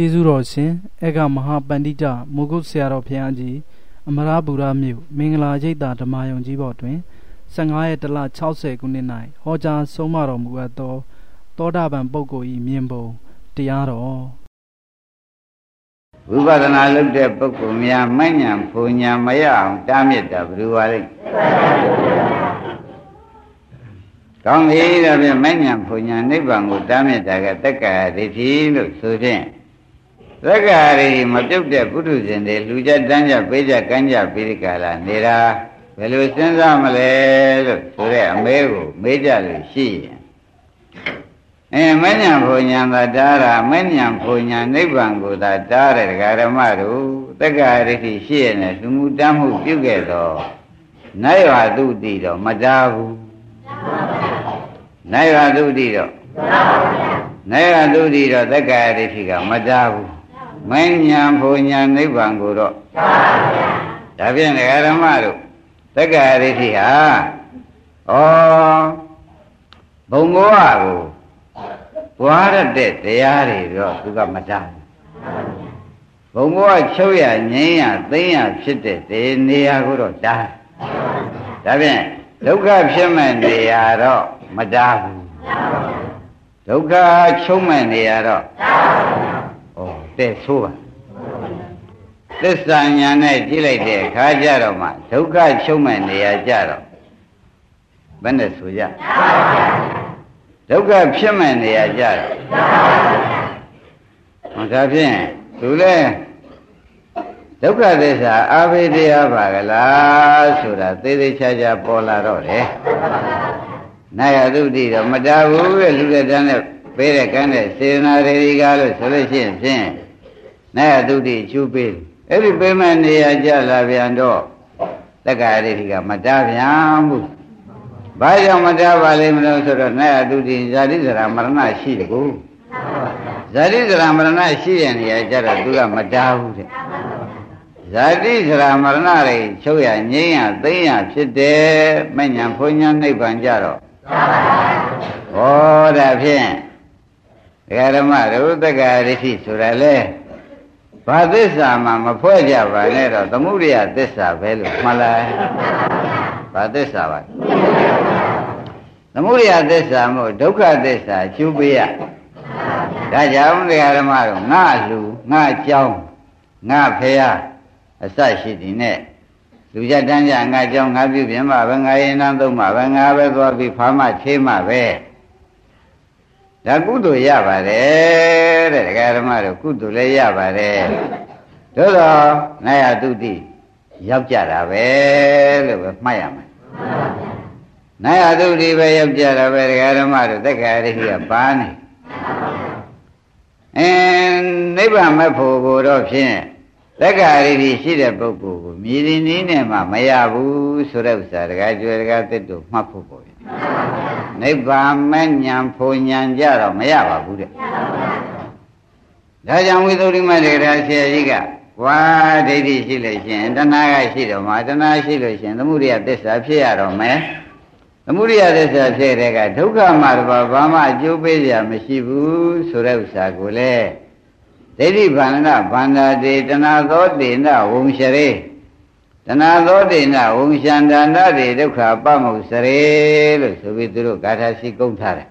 ကျေးဇူးတော်ရှင်အေကမဟာပန္တိတမုဂုတ်ဆရာတော်ဘုရားကြီးအမရပူရမြို့မင်္ဂလာရိပ်သာဓမ္မယုံကြီးဘော်တွင်15ရက်တလ60ခုနှစ်၌ဟောကြားဆုံးမတော်မူအပ်သောသောတာပန်ပုဂ္ဂိုလ်၏မြင်ပုံတရားတော်ဝိပဿနာလုပ်တဲ့ပုဂ္ဂိုလ်များမညံဖူညာမရအောင်တားမြစ်တာဘယ်လိုပါလဲကောင်းပြီဒါဖြင့်မညံဖူညာနိဗ္ဗာန်ကိုတားမြစ်တာကတက္ကရာဒိဋ္ဌိလို့ဆိုဖြင့် သက္ကာရီမပြုတ်တဲ့ပုထုဇဉ်တွေလူကြတန်းကြပေးကြကမ်းကြပြီးဒီကလာနေတာဘယ်လိုစဉ်းစားမလဲလို့ဆိုတဲ့အမဲကိုမေးကြလို့ရှိရင်အဲမဉ္ဇဉ်ဘုံညာသာတားတာမဉ္ဇဉ်ဘုံညာနိဗ္ဗာန်ကိုသာတားတဲ့ဒကာဓမ္မတို့သက္ကာရိတိရှိရတဲ့လူမှုတမ်းမှုပြုခဲ့တော့နိုင်ဝသုတိတော့မတားဘူးနိုင်ဝသုတိတော့နိုင်ဝသုတိတော့သက္ကာရိတိကမတားဘူး မဉ္ဇဉ်ဘုံညာနိဗ္ဗာန်ကိုတော့ဒါဖြင့်ဒကာဓမ္မတို့သက္ကာရိတိဟာဩဘုံဘောကိုဘွားရတဲ့တရားတွေတော့သူကမတတ်ဘုံဘောချုပ်ရငိမ့်ရသိမ့်ရဖြစ်တဲ့ဒီနေရာကိုတော့တားဒါဖြင့်ဒုက္ခဖြစ်မဲ့နေရာတော့မတားဘူးဒုက္ခချုပ်မဲ့နေရာတော့ဩ တဲ့ဆိုးပါသစ္စာညာနဲ့ကြည့်လိုက်တဲ့အခါကျတော့မှဒုက္ခချုပ်မဲ့နေရာကြတော့ဘယ်နဲ့ဆိုကြဒုက္ခဖြစ်မဲ့နေရာကြတော့ဟောဒါဖြင့်သူလဲဒုက္ခသစ္စာအာဘိတရားပါကလားဆိုတာသေသေးချာချာပေါ်လာတော့တယ်။နာယသုတိတော့မတားဘူးတဲ့လူတဲ့တန်းနဲ့ပေးတဲ့ကန်းတဲ့စေနာရေကားလို့ဆိုလို့ရှိရင်ဖြင့် နာယသုတိချူပေးအဲ့ဒီပေးမဲ့နေရာကြလာပြန်တော့တက္ကရာတိကမတားပြန်ဘူးဘာကြောင့်မတားပါလိမ့်မလို့ဆိုတော့နာယသုတိဇာတိဇရာမရဏရှိတကူဇာတိဇရာမရဏရှိတဲ့နေရာကြတော့သူကမတားဘူးတဲ့ဇာတိဇရာမရဏတွေချုပ်ရငြိမ်းရသိမ်းရဖြစ်တယ်မညံဖွညာနိဗ္ဗာန်ကြတော့ဟောဒါဖြင့်ဒကာဓမ္မတို့တက္ကရာရိရှိဆိုတာလေ ဘာသစ္စာမှမဖွဲ့ကြပါနဲ့တော့သမုဒိယသစ္စာပဲလို့မှတ်လိုက်ဘာသစ္စာပါသမုဒိယသစ္စာမို့ဒုက္ခသစ္စာကျူးပေးရဒါကြောင့်တရားဓမ္မတော့ငါလူငါကြောင်းငါဖះအစရှိသည်နဲ့လူရတန်းကြငါကြောင်းငါပြုပြင်မှာပဲငါရင်နှံသုံးမှာပဲငါပဲသွားပြီးဖာမချေးမှာပဲ ဒါကုသိုလ်ရပါတယ်တဲ့ဒကာဓမ္မတို့ကုသိုလ်လည်းရပါတယ်သို့တော့နာယတုတိရောက်ကြတာပဲလို့ပဲမှတ်ရမယ်နာယတုတိပဲရောက်ကြတာပဲဒကာဓမ္မတို့သက်္ခာရိကပါနေအင်းနိဗ္ဗာန်မဲ့ဖို့ကိုတော့ဖြင့်သက္ကာရိတိရှိတဲ့ပုဂ္ဂိုလ်ကိုမြည်ရင်းနည်းနဲ့မှမရဘူးဆိုတဲ့ဥစ္စာတကားကျွဲတကားတစ်တို့မှတ်ဖို့ပေါ့ နိဗ္ဗာန်မဲ့ညာဖုန်ညာကြတော့မရပါဘူးတဲ့ဒါကြောင့်ဝိသုဒ္ဓိမတေရာဆရာကြီးကဝါဒိဋ္ဌိရှိလို့ရှိရင်တဏှာကရှိတော့မှတဏှာရှိလို့ရှိရင်သမုဒိယသစ္စာဖြစ်ရတော့မယ်သမုဒိယသစ္စာဖြစ်တဲ့ကဒုက္ခမှာတော့ဘာမှအကျိုးပေးစရာမရှိဘူးဆိုတဲ့ဥစ္စာကိုလေဒိဋ္ဌိဗန္ဒဗန္ဒတေတဏှာသောတေနဝံရှရေ တဏှာသောတေနဝံရှန္ဒန္တတေဒုက္ခပမုစရေလို့ဆိုပြီးသူတို့ဂါထာရှိကုန်းထားတယ်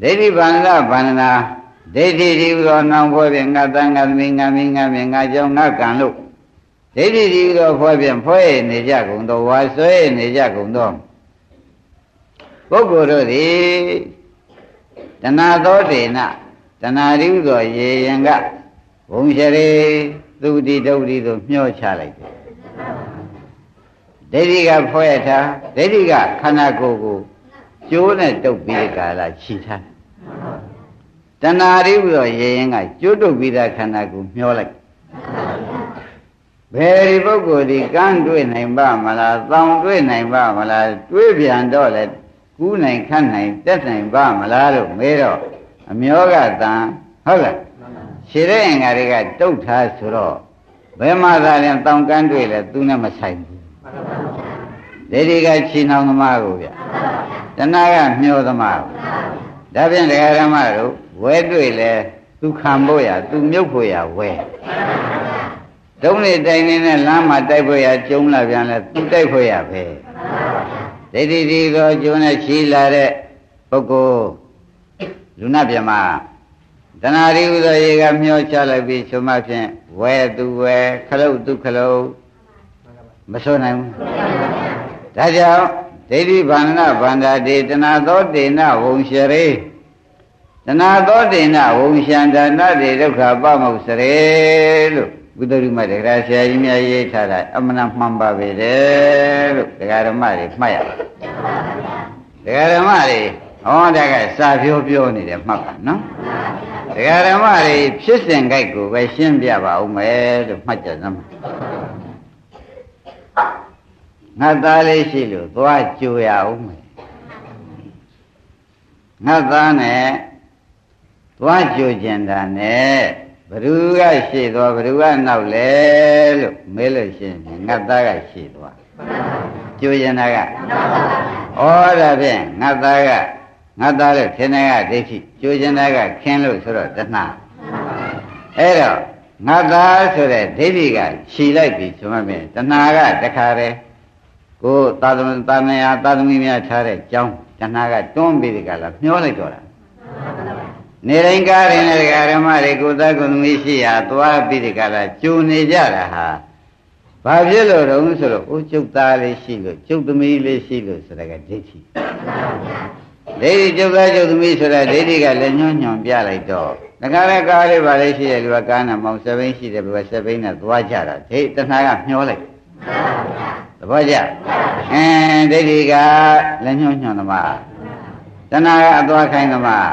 ဒိဋ္ဌိဗန္ဒဗန္ဒနာဒိဋ္ဌိဒီဥသောနောင်ဖွဲ့ဖြင့်ငါတန်ငါသမီးငါမင်းငါမြင်ငါကြောင့်ငါကံလို့ဒိဋ္ဌိဒီဥသောဖွဲ့ဖြင့်ဖွဲ့နေကြကုန်သောဝါဆွဲနေကြကုန်သောပုဂ္ဂိုလ်တို့သည်တဏှာသောတေနတဏှာရိဥသောရေရင်ကဘုံရှရေသူတိဒုတိတို့မျှောချလိုက်တယ် ဒိဋ္ဌိကဖွဲ့ထားဒိဋ္ဌိကခန္ဓာကိုယ်ကိုကျိုးနဲ့တုပ်ပြီးကာလခြိထားတဏှာရိဥသောရေရင်ကကျိုးတုပ်ပြီးသားခန္ဓာကိုမျှောလိုက်ဘယ်ဒီပုဂ္ဂိုလ်ဒီကန်းတွေ့နိုင်ပါမလားတောင်တွေ့နိုင်ပါမလားတွေးပြန်တော့လေကူးနိုင်ခတ်နိုင်တက်နိုင်ပါမလားလို့မေးတော့အမျောကတန်ဟုတ်လားခြေတဲ့အင်္ဂါတွေကတုတ်ထားဆိုတော့ဘယ်မှာသာလဲတောင်ကန်းတွေ့လဲသူနဲ့မဆိုင်ဘူး ဒိဋ္ဌိကခြေနှောင်သမားကိုဗျတဏှာကမျောသမားကိုဒါဖြင့်ဒကာရမတို့ဝဲတွေ့လဲသူခံဖို့ရသူမြုပ်ဖို့ရဝဲတုံးနေတိုင်နေတဲ့လမ်းမှာတိုက်ဖို့ရကျုံလာပြန်လဲသူတိုက်ဖို့ရပဲဒိဋ္ဌိဒီတော့ကျုံနဲ့ချီလာတဲ့ပုဂ္ဂိုလ်လူနာပြမတဏှာရီဥသောရေကမျောချလိုက်ပြီးဆိုမှဖြင့်ဝဲသူဝဲခလုတ်သူခလုတ်မဆိုနိုင်ဘူး ဒါကြောင့်ဒိဋ္ဌိဗန္ဒနာဗန္ဒာတိတဏှာသောတေနဝုံရှရေတဏှာသောတေနဝုံရှန္ဒနာတိဒုက္ခပမုစရေလို့ဘုဒ္ဓရုမတက္ကရာဆရာကြီးများရေးထားတာအမှန်မှန်ပါပဲတဲ့လို့တရားဓမ္မတွေမှတ်ရပါတရားဓမ္မတွေဟောတာကစာပြောပြောနေတယ်မှတ်ပါနော်တရားဓမ္မတွေဖြစ်စဉ်ကြိုက်ကိုပဲရှင်းပြပါဦးမယ်လို့မှတ်ကြစမ်း ငါသားလေးရှိလို့သွားကြိုရအောင်မယ်ငါသားနဲ့သွားကြိုကျင်တာနဲ့ဘ누구ကရှိသွားဘ누구ကနောက်လဲလို့မေးလို့ရှိရင်ငါသားကရှိသွားကြိုကျင်တာကဩဒါဖြင့်ငါသားကငါသားလို့ထင်တယ်ကဒိဋ္ဌိကြိုကျင်တာကခင်းလို့ဆိုတော့တဏှာအဲ့တော့ငါသားဆိုတဲ့ဒိဋ္ဌိကခြီလိုက်ပြီဆိုမှတဏှာကတခါတည်း ကိုသာသမသာမယာသာသမီများထားတဲ့ကြောင်းတဏှာကတွန်းပြီးဒီကလာမျောလိုက်တော့တာနေတိုင်းကားရင်လည်းဓမ္မတွေကိုသားကုသမီးရှိရာသွားပြီးဒီကလာကျူနေကြတာဟာဘာဖြစ်လို့တုံးဆိုတော့အိုးကျုပ်သားလေးရှိလို့ကျုပ်သမီးလေးရှိလို့ဆိုတာကဒိဋ္ဌိဒိဋ္ဌိကျုပ်သားကျုပ်သမီးဆိုတာဒိဋ္ဌိကလည်းညွှန်ညွှန်ပြလိုက်တော့ငကားလည်းကားလေးပါလေးရှိတယ်လူကကားနဲ့မောင်စပိန်ရှိတယ်ဘယ်စပိန်နဲ့သွားကြတာဒိဋ္ဌိတဏှာကမျောလိုက် သဘောကျအင်းဒိဋ္ဌိကလည်းညွှန်ညွှန်သမားတဏှာကအသွားခိုင်းသမား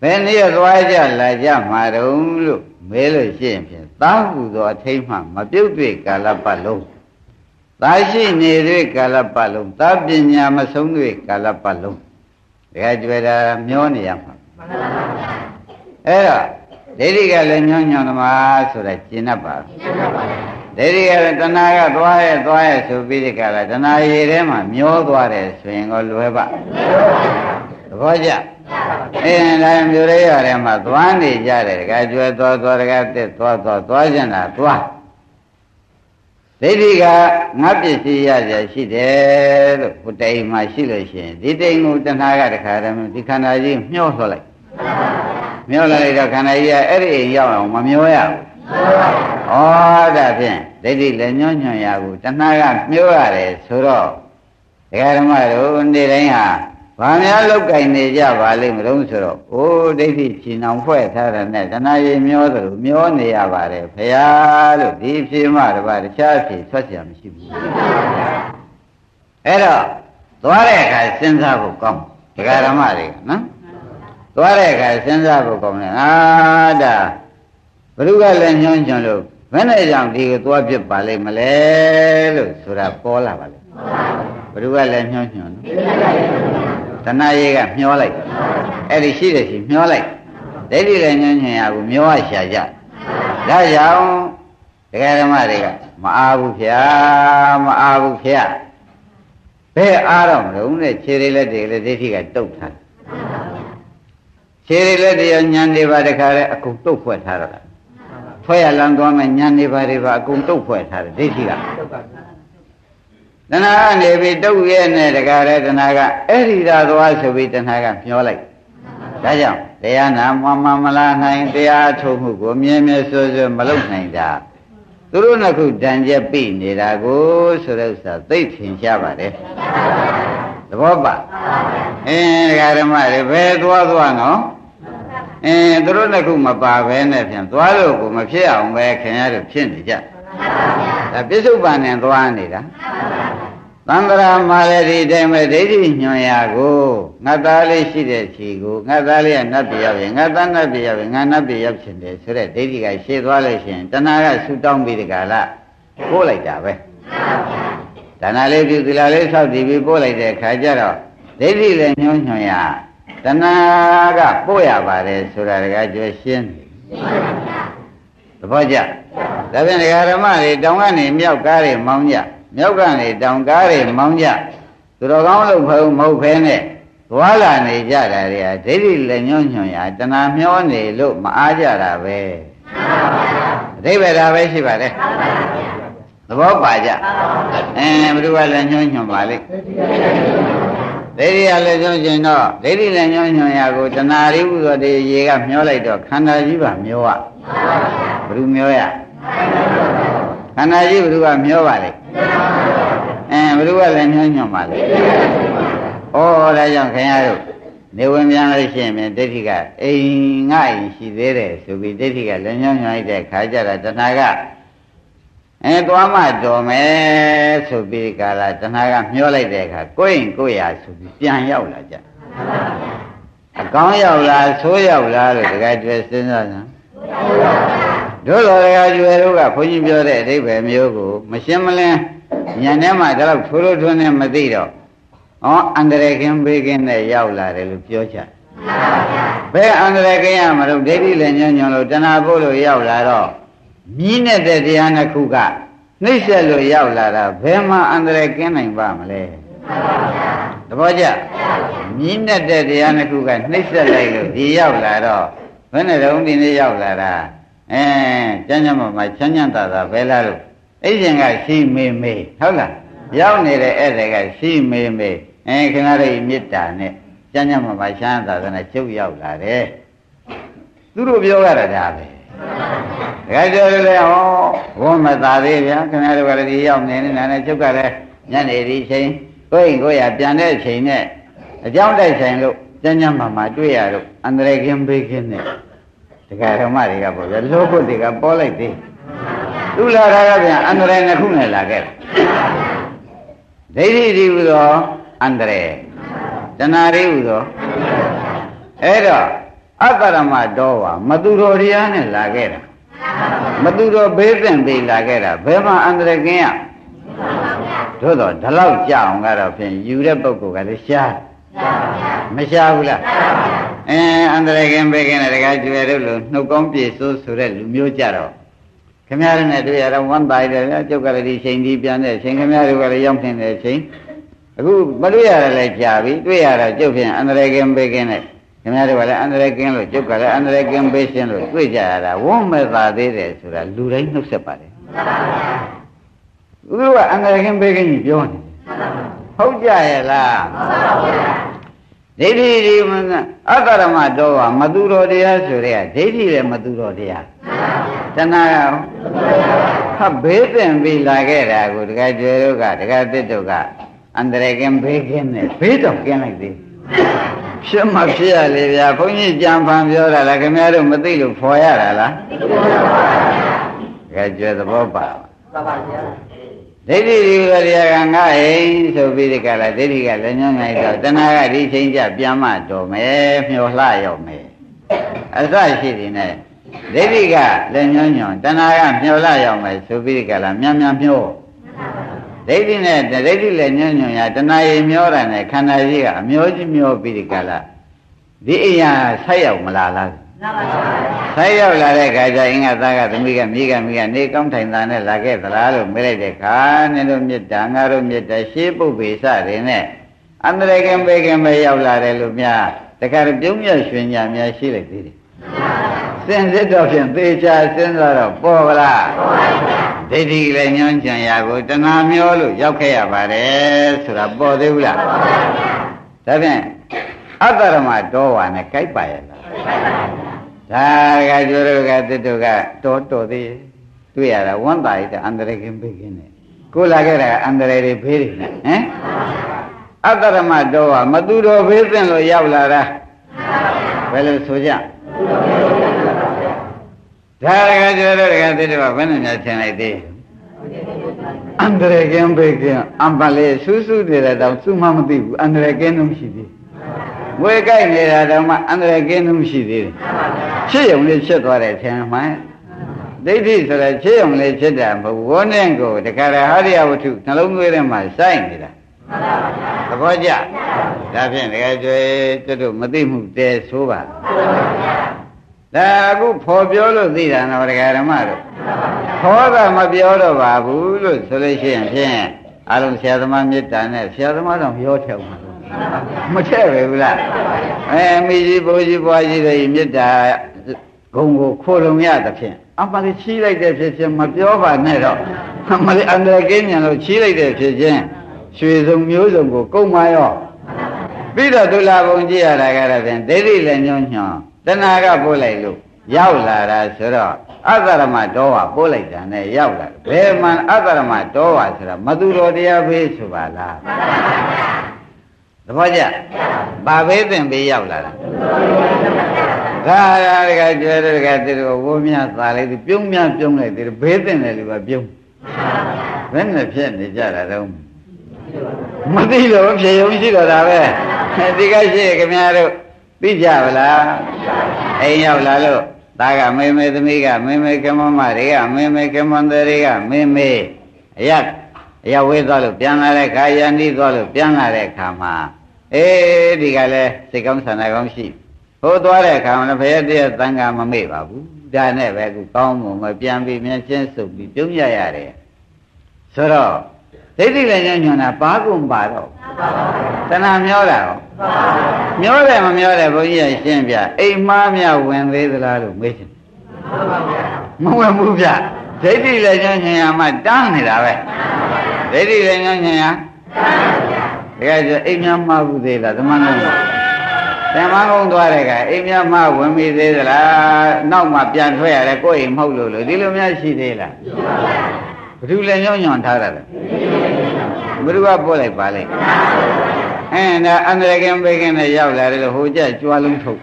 ဘယ်နည်းသွားကြလာကြမှာတုံးလို့မဲလို့ရှိရင်ဖြင့်သာဟုသောအထိမ့်မှမပြုတ်တွေ့ကာလပတ်လုံးသာရှိနေတွေ့ကာလပတ်လုံးသာပညာမဆုံးတွေ့ကာလပတ်လုံးတခါကြွယ်တာမျောနေရမှာအဲ့တော့ဒိဋ္ဌိကလည်းညွှန်ညွှန်သမားဆိုတာကျင့်တတ်ပါကျင့်တတ်ပါ ဒိဋ္ဌိကလည်းတဏှာကသွားရဲ့သွားရဲ့ဆိုပြီးဒီကလာတဏှာရည်ထဲမှာမျောသွားတယ်ဆိုရင်ကိုလွယ်ပါသဘောကျအင်းဒါမျိုးရဲရတယ်မှာသွားနေကြတယ်တကကျွဲသွားသွားတကတက်သွားသွားသွားကျင်တာသွားဒိဋ္ဌိကငါပစ္စည်းရရရှိတယ်လို့ဘုတိုင်မှာရှိလို့ရှိရင်ဒီတိမ်ကိုတဏှာကတခါတည်းဒီခန္ဓာကြီးမျောဆွလိုက်မျောလိုက်တော့ခန္ဓာကြီးကအဲ့ဒီအိမ်ရောက်အောင်မမျောရဘူး ဩဒါဖြင့်ဒိဋ္ဌိလည်းညွှန်ညွှန်ရဘူးတဏှာကမျောရတယ်ဆိုတော့ဒကာဓမ္မတို့နေတိုင်းဟာဘာများလောက်ကင်နေကြပါလိမ့်မလို့ဆိုတော့အိုးဒိဋ္ဌိချီနှောင်ဖွဲ့ထားတဲ့နဲ့တဏှာရည်မျောသလိုမျောနေရပါတယ်ဖရာလို့ဒီဖြေမှတပါးတခြားဖြေဆွတ်เสียမရှိဘူးအဲ့တော့သွားတဲ့အခါစဉ်းစားဖို့ကောင်းဒကာဓမ္မတွေကနော်သွားတဲ့အခါစဉ်းစားဖို့ကောင်းတယ်အာဒါ ဘ누구ကလည်းညွှန်းချွန်လို့ဘယ်နဲ့ကြောင့်ဒီကိုသွားပြစ်ပါလိမ့်မလဲလို့ဆိုတာပေါ်လာပါလိမ့်ဘ누구ကလည်းညွှန်းချွန်နော်တဏှာရေးကမျောလိုက်အဲ့ဒီရှိတယ်ရှိမျောလိုက်ဒိဋ္ဌိလည်းညွှန်းချင်ရဘူးမျောရရှာကြဒါကြောင့်တရားဓမ္မတွေကမအားဘူးဗျာမအားဘူးဗျာဘယ်အားတော့မလို့နဲ့ခြေတွေလက်တွေလည်းဒိဋ္ဌိကတုတ်ထားခြေတွေလက်တွေညံနေပါတခါလဲအကုန်တုတ်ဖွဲ့ထားတော့ ဖွဲ့ရလမ်းသွားမယ်ညံနေပါတွေပါအကုန်တုတ်ဖွဲ့ထားတယ်ဒိဋ္ဌိကတဏှာကနေပြီးတုတ်ရဲ့နဲ့တခါလဲတဏှာကအဲ့ဒီသာသွားဆိုပြီးတဏှာကမျောလိုက်ဒါကြောင့်တရားနာမမမလာနိုင်တရားထုတ်မှုကိုမြဲမြဲစိုးစိုးမလုပ်နိုင်တာသူတို့နှစ်ခုတန်ကျက်ပြနေတာကိုဆိုတဲ့ဥစ္စာသိထင်ရှားပါတယ်သဘောပါအင်းဒကာဓမ္မတွေဘယ်သွားသွားနော် အင်းသူတို့နှစ်ခုမပါဘဲနဲ့ဖြင့်သွားလို့ကိုမဖြစ်အောင်ပဲခင်ဗျားတို့ဖြစ်နေကြဒါပြစ္ဆုတ်ပန်နဲ့သွားနေတာသံဃာမာလည်းဒီတိုင်းပဲဒိဋ္ဌိညွန်ရာကိုငါသားလေးရှိတဲ့ခြေကိုငါသားလေးကနတ်ပြည်ရောက်ရင်ငါသားနတ်ပြည်ရောက်ရင်ငါနတ်ပြည်ရောက်ချင်တယ်ဆိုတဲ့ဒိဋ္ဌိကရှေ့သွားလို့ရှိရင်တဏှာကဆူတောင်းပြီးဒီကလာပို့လိုက်တာပဲဒါနလေးပြုသီလလေးဆောက်တည်ပြီးပို့လိုက်တဲ့ခါကျတော့ဒိဋ္ဌိလည်းညွှန်ညွန်ရ တဏှာကပို့ရပါတယ်ဆိုတာတကကြွရှင်းသဘောကျဒါဖြင့်ဒကာဓမ္မတွေတောင်ကနေမြောက်ကားတွေမောင်းကြမြောက်ကနေတောင်ကားတွေမောင်းကြသူတော်ကောင်းလို့ဖုံမဟုတ်ဖဲနဲ့သွားလာနေကြတာတွေကဒိဋ္ဌိလက်ညှိုးညွှန်ရတဏှာမျောနေလို့မအားကြတာပဲအဓိပ္ပာယ်ဒါပဲရှိပါတယ်သဘောပါကြအဲဘ누구ကလက်ညှိုးညွှန်ပါလိမ့် ဒိဋ္ဌိရလည်းပြောကျင်တော့ဒိဋ္ဌိလည်းညွှန်ညွှန်ရာကိုတဏှာရိဟုသောတေရေကမျောလိုက်တော့ခန္ဓာကြီးပါမျောရဘယ်သူမျောရခန္ဓာကြီးဘယ်သူကမျောပါလဲအင်းဘယ်သူကလည်းညွှန်ညွှန်ပါလဲဩဒါကြောင့်ခင်ဗျားတို့နေဝင်ပြန်လို့ရှိရင်ဒိဋ္ဌိကအိမ်ငါ့အိမ်ရှိသေးတယ်ဆိုပြီးဒိဋ္ဌိကလည်းညွှန်ညွှန်လိုက်တဲ့ခါကျတော့တဏှာက အဲသွားမှတော်မယ်ဆိုပြီးကာလတဏှာကမျောလိုက်တဲ့အခါကိုယ့်ရင်ကိုယ့်ရာဆိုပြီးပြန်ရောက်လာကြအကောင်းရောက်လားဆိုးရောက်လားလို့တခါတည်းစဉ်းစားကြတို့တော်တခါကျွယ်တို့ကဘုန်းကြီးပြောတဲ့အဓိပ္ပာယ်မျိုးကိုမရှင်းမလင်းညံထဲမှာဒါတော့ထိုးလို့ထွန်းနေမသိတော့ဩအန္တရာယ်ကင်းဘေးကင်းနဲ့ရောက်လာတယ်လို့ပြောချင်ဘယ်အန္တရာယ်ကင်းရမလို့ဒိဋ္ဌိလည်းညွန့်ညွန့်လို့တဏှာပို့လို့ရောက်လာတော့ မြင်းနဲ့တဲ့တရားနှစ်ခုကနှိမ့်ဆက်လို့ရောက်လာတာဘယ်မှာအန္တရာယ်ကင်းနိုင်ပါမလဲသဘောကျမြင်းနဲ့တဲ့တရားနှစ်ခုကနှိမ့်ဆက်လိုက်လို့ဒီရောက်လာတော့ဘယ်နဲ့တော့ဒီနေ့ရောက်လာတာအဲကျမ်းကျမ်းမှာချမ်းချမ်းသာသာပဲလားလို့အဲ့ဒီကရှိမေမေဟုတ်လားရောက်နေတဲ့ဧည့်သည်ကရှိမေမေအဲခင်ဗျားတို့မေတ္တာနဲ့ကျမ်းကျမ်းမှာချမ်းသာသာနဲ့ကျုပ်ရောက်လာတယ်သူတို့ပြောရတာဒါပဲ တခါကြောလေဟောဘုံမသာသေးဗျာခင်ဗျားတို့ကလည်းဒီရောက်နေနေတာနဲ့ကျုပ်ကလည်းညနေဒီချိန်ကိုယ့်ရင်ကိုယ်ရပြန်တဲ့ချိန်နဲ့အကြောင်းတိုက်ဆိုင်လို့ကျမ်းကျမ်းမှာမှာတွေ့ရတော့အန္တရာယ်ကင်းဘေးကင်းနဲ့တခါဓမ္မတွေကပေါ့ဗျာလောကုတ်တွေကပေါ်လိုက်သေးသူလာတာကဗျာအန္တရာယ်နှစ်ခုနဲ့လာခဲ့ဒိဋ္ဌိဒီဟူသောအန္တရာယ်တဏှာရိဟူသောအဲ့တော့အတ္တရမတော်ပါမသူတော်တရားနဲ့လာခဲ့တာ မသူတော်ဘေးပင့်ပြီးလာခဲ့တာဘယ်မှာအန္တရာယ်ကင်းရသို့တော့ဒီလောက်ကြအောင်ကတော့ဖြင့်ယူတဲ့ပုဂ္ဂိုလ်ကလည်းရှားမရှားဘူးလားအဲအန္တရာယ်ကင်းဘေးကင်းတဲ့တခါကျွယ်တို့လို့နှုတ်ကောင်းပြေစိုးဆိုတဲ့လူမျိုးကြတော့ခင်ဗျားတို့နဲ့တွေ့ရတော့ဝမ်းသာတယ်ဗျာကျုပ်ကလည်းဒီချိန်ဒီပြန်တဲ့အချိန်ခင်ဗျားတို့ကလည်းရောက်နေတဲ့အချိန်အခုမတွေ့ရတယ်လည်းကြာပြီတွေ့ရတော့ကျုပ်ဖြင့်အန္တရာယ်ကင်းဘေးကင်းတဲ့ ခင်ဗျားတို့ကလည်းအန္တရာယ်ကင်းလို့ကျုပ်ကလည်းအန္တရာယ်ကင်းဘေးရှင်းလို့တွေ့ကြရတာဝမ်းမဲ့သာသေးတယ်ဆိုတာလူတိုင်းနှုတ်ဆက်ပါတယ်သူတို့ကအန္တရာယ်ကင်းဘေးကင်းကြီးပြောနေဟုတ်ကြရဲ့လားဒိဋ္ဌိဒီမအတ္တရမတော်ဟာမသူတော်တရားဆိုတဲ့ဒိဋ္ဌိလည်းမသူတော်တရားတဏှာကဟာဘေးပင်ပြီးလာခဲ့တာကိုတခါကျွယ်တို့ကတခါတစ်တို့ကအန္တရာယ်ကင်းဘေးကင်းနဲ့ဘေးတော့ကင်းလိုက်သေး ဖြစ်မှဖြစ်ရလေဗျာဘုန်းကြီးကြံဖန်ပြောတာလားခင်ဗျားတို့မသိလို့ဖော်ရတာလားတခါကျွယ်သဘောပါပါပါဗျာဒိဋ္ဌိဒီကတရားကငါဟိဆိုပြီးဒီကလာဒိဋ္ဌိကလည်းညွှန်နိုင်တော့တဏှာကဒီချိန်ကျပြန်မတော်မယ်မျောလှရောက်မယ်အစရှိနေနဲ့ဒိဋ္ဌိကလည်းညွှန်ညွှန်တဏှာကမျောလှရောက်မယ်ဆိုပြီးဒီကလာမြန်မြန်မျော ဒိဋ္ဌိနဲ့ဒိဋ္ဌိလည်းညွှန်ညွှန်ရတဏှာရည်မျောတာနဲ့ခန္ဓာကြီးကအမျောကြီးမျောပြီးဒီကလာဒီအိယာဆက်ရောက်မလာလားဆက်ရောက်လာတဲ့ခါကျအင်္ဂသားကသမီးကမိကမိကနေကောင်းထိုင်တာနဲ့လာခဲ့သလားလို့မေးလိုက်တဲ့ခါနဲ့တို့မေတ္တာငါတို့မေတ္တာရှေးပုပ္ပေစတွေနဲ့အန္တရာယ်ကံပေကံပဲရောက်လာတယ်လို့များတခါပြုံးမြရွှင်ညာများရှိလိုက်သေးတယ် စင်စစ်တော့ဖြင့်သေချာစဉ်းစားတော့ပေါ်ပါလားဒိဋ္ဌိလည်းညွှန်ကြံရာကိုတဏှာမျောလို့ရောက်ခဲ့ရပါတယ်ဆိုတာပေါ်သေးဘူးလားဒါဖြင့်အတ္တရမတော်ဝါနဲ့ကြိုက်ပါရဲ့လားဒါကကျွရကတတုကတော်တော်သေးတွေ့ရတာဝမ်းသာရတဲ့အန္တရာယ်ကင်းဘေးကင်းနေကိုလာခဲ့တာအန္တရာယ်တွေဘေးတွေနဲ့ဟမ်အတ္တရမတော်ဟာမသူတော်ဘေးသင်လို့ရောက်လာတာဘယ်လိုဆိုကြ ဒါကကျွရကတတုကဘယ်နဲ့များထင်လိုက်သေးအန္တရာယ်ကင်းဘေးကင်းအံပလေးဆူးဆူးနေတဲ့တောင်သူ့မှမသိဘူးအန္တရာယ်ကင်းလို့မရှိသေးဝေကြိုက်နေတာတော့မှအန္တရာယ်ကင်းလို့မရှိသေးဘူးဖြစ်ရုံလေးဖြစ်သွားတယ်ထင်မှန်ဒိဋ္ဌိဆိုတဲ့ဖြစ်ရုံလေးဖြစ်တာမဟုတ်ဝန်းနဲ့ကိုတခါရဟရိယဝတ္ထုနှလုံးသွေးထဲမှာစိုက်နေတာသဘောကျဒါဖြင့်တကယ်ကျွေးတွတ်တို့မသိမှုတဲဆိုးပါ ဒါအခုဖော်ပြောလို့သိတာနော်တရားဓမ္မတို့ဖော်တာမပြောတော့ပါဘူးလို့ဆိုလို့ရှိရင်ဖြင့်အလုံးဆရာသမားမေတ္တာနဲ့ဆရာသမားတော့ပြောထက်မှာမထည့်ပဲဘူးလားအဲမိကြီးဘိုးကြီးဘွားကြီးတွေမေတ္တာဂုံကိုခိုးလုံရသဖြင့်အမှန်ချီးလိုက်တဲ့ဖြစ်ချင်းမပြောပါနဲ့တော့မလေးအန္တရာယ်ကင်းမြန်လို့ချီးလိုက်တဲ့ဖြစ်ချင်းရွှေစုံမျိုးစုံကိုကုတ်မရောပြီးတော့ဒုလာဘုံကြည့်ရတာကတော့ဖြင့်ဒိဋ္ဌိလည်းညွှန်းညွှန် တဏှာကပို့လိုက်လို့ရောက်လာတာဆိုတော့အတ္တရမတော်ဝပို့လိုက်တာနဲ့ရောက်လာဘယ်မှန်အတ္တရမတော်ဝဆိုတာမသူတော်တရားဘေးဆိုပါလားသဘောကျဘာဘေးသင်ဘေးရောက်လာတာဒါရာတကကျွဲတကတူဝိုးမြသာလိုက်ဒီပြုံးမြပြုံးလိုက်ဒီဘေးသင်တယ်လို့ပဲပြုံးဘယ်နဲ့ဖြစ်နေကြတာတော့မသိလို့ဖြေယုံရှိတော့တာပဲဒီကရှိခင်ဗျားတို့ သိကြပါလားအိမ်ရောက်လာလို့သားကမေမေသမီးကမေမေကမမတွေကမေမေကမန်တွေကမေမေအရအရဝေးသွားလို့ပြန်လာတဲ့ခါယန္တိသွားလို့ပြန်လာတဲ့ခါမှာအေးဒီကလည်းစိတ်ကောင်းဆန္ဒကောင်းရှိဟိုသွားတဲ့ခါမှာလည်းဘယ်တည်းတန်ခါမမေ့ပါဘူးဒါနဲ့ပဲခုကောင်းမှုမပြန်ပြီးမြင်ချင်းစုပ်ပြီးပြုံးရရတယ်ဆိုတော့ ဒိဋ္ဌိလည်းညွှန်တာပါကုန်ပါတော့တဏှာမျောတာရောမျောတယ်မမျောတယ်ဘုန်းကြီးကရှင်းပြအိမ်မှားမြဝင်သေးသလားလို့မေးချင်မဝင်ဘူးဗျဒိဋ္ဌိလည်းညွှန်ညင်ရမှတန်းနေတာပဲဒိဋ္ဌိလည်းညွှန်ညင်ရတကယ်ဆိုအိမ်များမှားဘူးသေးလားသမဏေဓမ္မကုန်းသွားတဲ့ကအိမ်များမှားဝင်ပြီသေးသလားနောက်မှပြန်ထွက်ရတယ်ကိုယ့်အိမ်မဟုတ်လို့လို့ဒီလိုများရှိသေးလားဘယ်သူလည်းညွှန်ညွှန်ထားတာလဲ ဘယ်သူကပို့လိုက်ပါလိမ့်အဲဒါအန္တရာယ်ကင်းဘေးကင်းနဲ့ရောက်လာတယ်လို့ဟိုကြကြွားလုံးထုတ်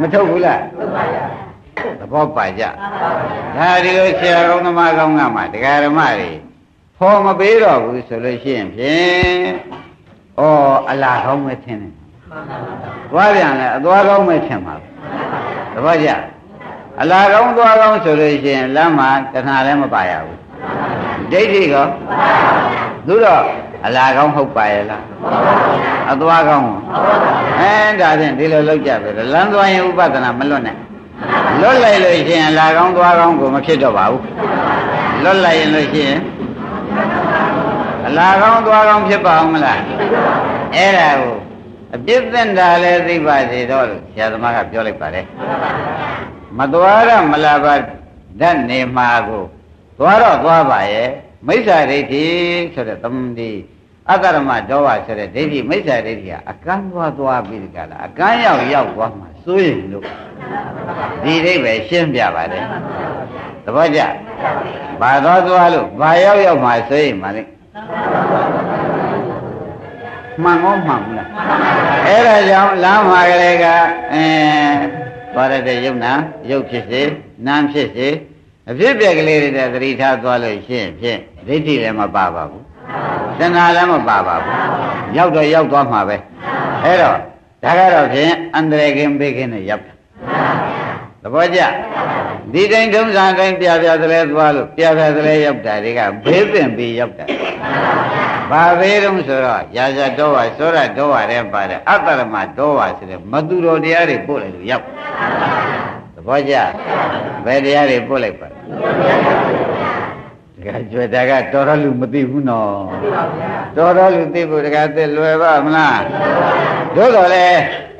မထုတ်ဘူးလားသဘောပါကြဒါဒီလိုဆရာကောင်းသမားကောင်းကမှတရားဓမ္မတွေဖော်မပေးတော့ဘူးဆိုလို့ရှိရင်ဖြင့်ဩအလားကောင်းပဲထင်တယ်သွားပြန်လဲအသွားကောင်းပဲထင်ပါသဘောကျအလားကောင်းသွားကောင်းဆိုလို့ရှိရင်လမ်းမှာတဏှာလည်းမပါရဘူး ဒိဋ္ဌိကောသူတော့အလားကောင်းဟုတ်ပါရဲ့လားအသွားကောင်းအဲဒါဖြင့်ဒီလိုလောက်ကြပြီလမ်းသွားရင်ဥပဒနာမလွတ်နဲ့လွတ်လိုက်လို့ရှိရင်အလားကောင်းသွားကောင်းကိုမဖြစ်တော့ပါဘူးလွတ်လိုက်ရင်လို့ရှိရင်အလားကောင်းသွားကောင်းဖြစ်ပါအောင်မလားအဲ့ဒါကိုအပြစ်သက်တာလည်းသိပါစေတော့လို့ဆရာသမားကပြောလိုက်ပါတယ်မသွားရမလာပါဓာတ်နေမှာကို သွားတော့သွားပါရဲ့မိစ္ဆာဒိဋ္ဌိဆိုတဲ့သမတိအတ္တရမဒေါဝဆိုတဲ့ဒိဋ္ဌိမိစ္ဆာဒိဋ္ဌိကအကန်းသွားသွားပြီးဒီကလာအကန်းရောက်ရောက်သွားမှစိုးရင်လို့ဒီဒိဋ္ဌိပဲရှင်းပြပါတယ်သဘောကျဘာသွားသွားလို့ဘာရောက်ရောက်မှစိုးရင်မှလေမှန်ကောမှန်ဘူးလားအဲ့ဒါကြောင့်လမ်းမှာကလေးကအဲသွားရတဲ့ယုံနာယုတ်ဖြစ်စေနာမ်ဖြစ်စေ အဖြစ်ပြက်ကလေးတွေနဲ့သတိထားသွားလို့ရှိရင်ဖြင့်ဒိဋ္ဌိလည်းမပါပါဘူးတဏှာလည်းမပါပါဘူးရောက်တော့ရောက်သွားမှာပဲအဲ့တော့ဒါကတော့ဖြင့်အန္တရာယ်ကင်းဘေးကင်းနဲ့ရောက်တာသဘောကျဒီတိုင်းဒုံစံတိုင်းပြပြသလဲသွားလို့ပြပြသလဲရောက်တာတွေကဘေးပင်ပြီးရောက်တာဘာဘေးတုံးဆိုတော့ရာဇတော်ဝါသောရတော်ဝါတဲ့ပါတယ်အတ္တရမတော်ဝါဆိုတဲ့မသူတော်တရားတွေပို့လိုက်လို့ရောက်သ ဘောကျဘယ်တရားတွေပို့လိုက်ပါတကယ်ကြွယ်တာကတော်တော်လူမသိဘူးနော်တော်တော်လူသိဖို့တကယ်သိလွယ်ပါမလားတို့တော့လေ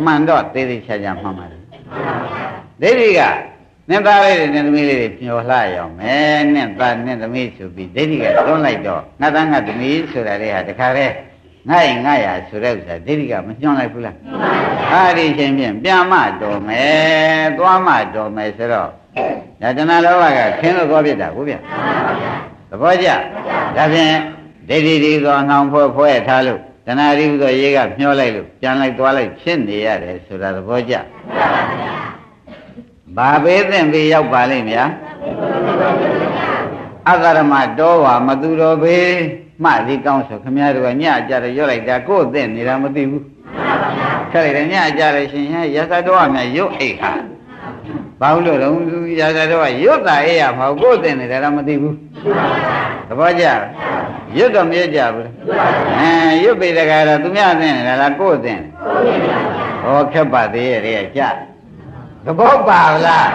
မှန်တော့သေးသေးချာချာမှန်ပါတယ်ဒိဋ္ဌိကနင့်သားလေးတွေနင့်သမီးလေးတွေမျောလှရအောင်မယ်နင့်သားနင့်သမီးဆိုပြီးဒိဋ္ဌိကတွန်းလိုက်တော့ငါသားငါသမီးဆိုတာလေးဟာတခါတည်း ငါ့ရင်ငါ့ရာဆိုတဲ့ဥစ္စာဒိဋ္ဌိကမညွှန်လိုက်ဘူးလားအားဒီချင်းဖြင့်ပြန်မတော်မယ်သွားမတော်မယ်ဆိုတော့ဒါတဏှာလောဘကခင်းလို့သွားပြစ်တာဟုတ်ဗျသဘောကျဒါဖြင့်ဒိဋ္ဌိဒီသောငောင်ဖွဲ့ဖွဲ့ထားလို့တဏှာဒီသောရေးကမျောလိုက်လို့ပြန်လိုက်သွားလိုက်ဖြစ်နေရတယ်ဆိုတာသဘောကျဘာပေးသင့်ပြီးရောက်ပါလိမ့်ဗျာအကရမတောဝါမသူတော်ဘေး မှဒီကောင်းဆိုခမည်းတော်ကညကြတယ်ရွတ်လိုက်တာကိုယ်သိနေတာမသိဘူးခက်လိုက်တယ်ညကြတယ်ရှင်ဟဲ့ရသတော်ကမြရွတ်အိတ်ဟာဘာလို့လဲတော့ရသတော်ကရွတ်တာအေးရမှာကိုယ်သိနေတာတော့မသိဘူးသဘောကျရွတ်တော့မရွတ်ကြဘူးအဲရွတ်ပြီတခါတော့သူများသိနေတာလားကိုယ်သိနေဟောခက်ပါသေးရဲ့ကြသဘောပါလား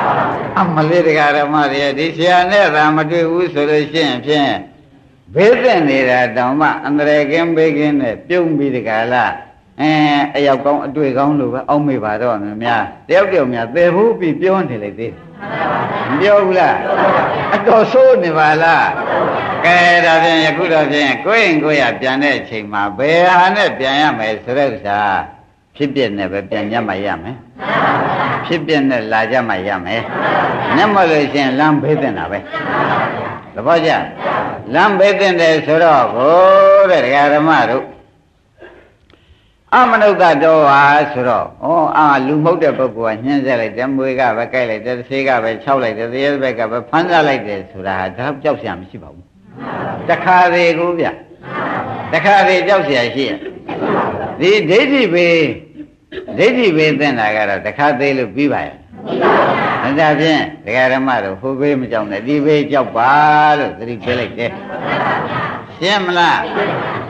အမလေးတရားဓမ္မတွေဒီဆရာနဲ့သာမတွေ့ဘူးဆိုလို့ရှိရင်ဖြင့် ဘေးသက်နေတာတောင်မှအန္တရာယ်ကင်းဘေးကင်းနဲ့ပြုံးပြီးတကလားအဲအယောက်ကောင်းအတွေ့ကောင်းလို့ပဲအောက်မေ့ပါတော့များတယောက်တယောက်များသေဖို့ပြီးပြောနေလိုက်သေးမပြောဘူးလားအတော်ဆိုးနေပါလားကဲဒါဖြင့်ယခုတော့ဖြင့်ကိုယ်ရင်ကိုယ်ရပြန်တဲ့အချိန်မှာဘယ်ဟာနဲ့ပြန်ရမယ်ဆိုတဲ့ဥစ္စာ ဖြစ်ပြနဲ့ပဲပြန်ရမှရမယ်ဖြစ်ပြနဲ့လာကြမှရမယ်နတ်မလို့ရှင်လမ်းဖေးတင်တာပဲသဘောကျလမ်းဖေးတင်တယ်ဆိုတော့ကိုတဲ့ဒကာဓမ္မတို့အမနုဿတော်ဟာဆိုတော့ဩအာလူမဟုတ်တဲ့ပုဂ္ဂိုလ်ကညှင်းဆက်လိုက်တယ်မွေးကပဲကြိုက်လိုက်တယ်တစ်သေးကပဲခြောက်လိုက်တယ်သေးဘက်ကပဲဖမ်းစားလိုက်တယ်ဆိုတာဟာဒါကြောက်စရာမရှိပါဘူးတခါသေးကိုဗျတခါသေးကြောက်စရာရှိရဒီဒိဋ္ဌိပဲ ဒိဋ္ဌိပဲသင်တာကတော့တခါသေးလို့ပြီးပါရဲ့အဲဒါဖြင့်ဒကာရမတို့ဟိုဘေးမကြောက်နဲ့ဒီဘေးကြောက်ပါလို့သတိပေးလိုက်တယ်ရှင်းမလား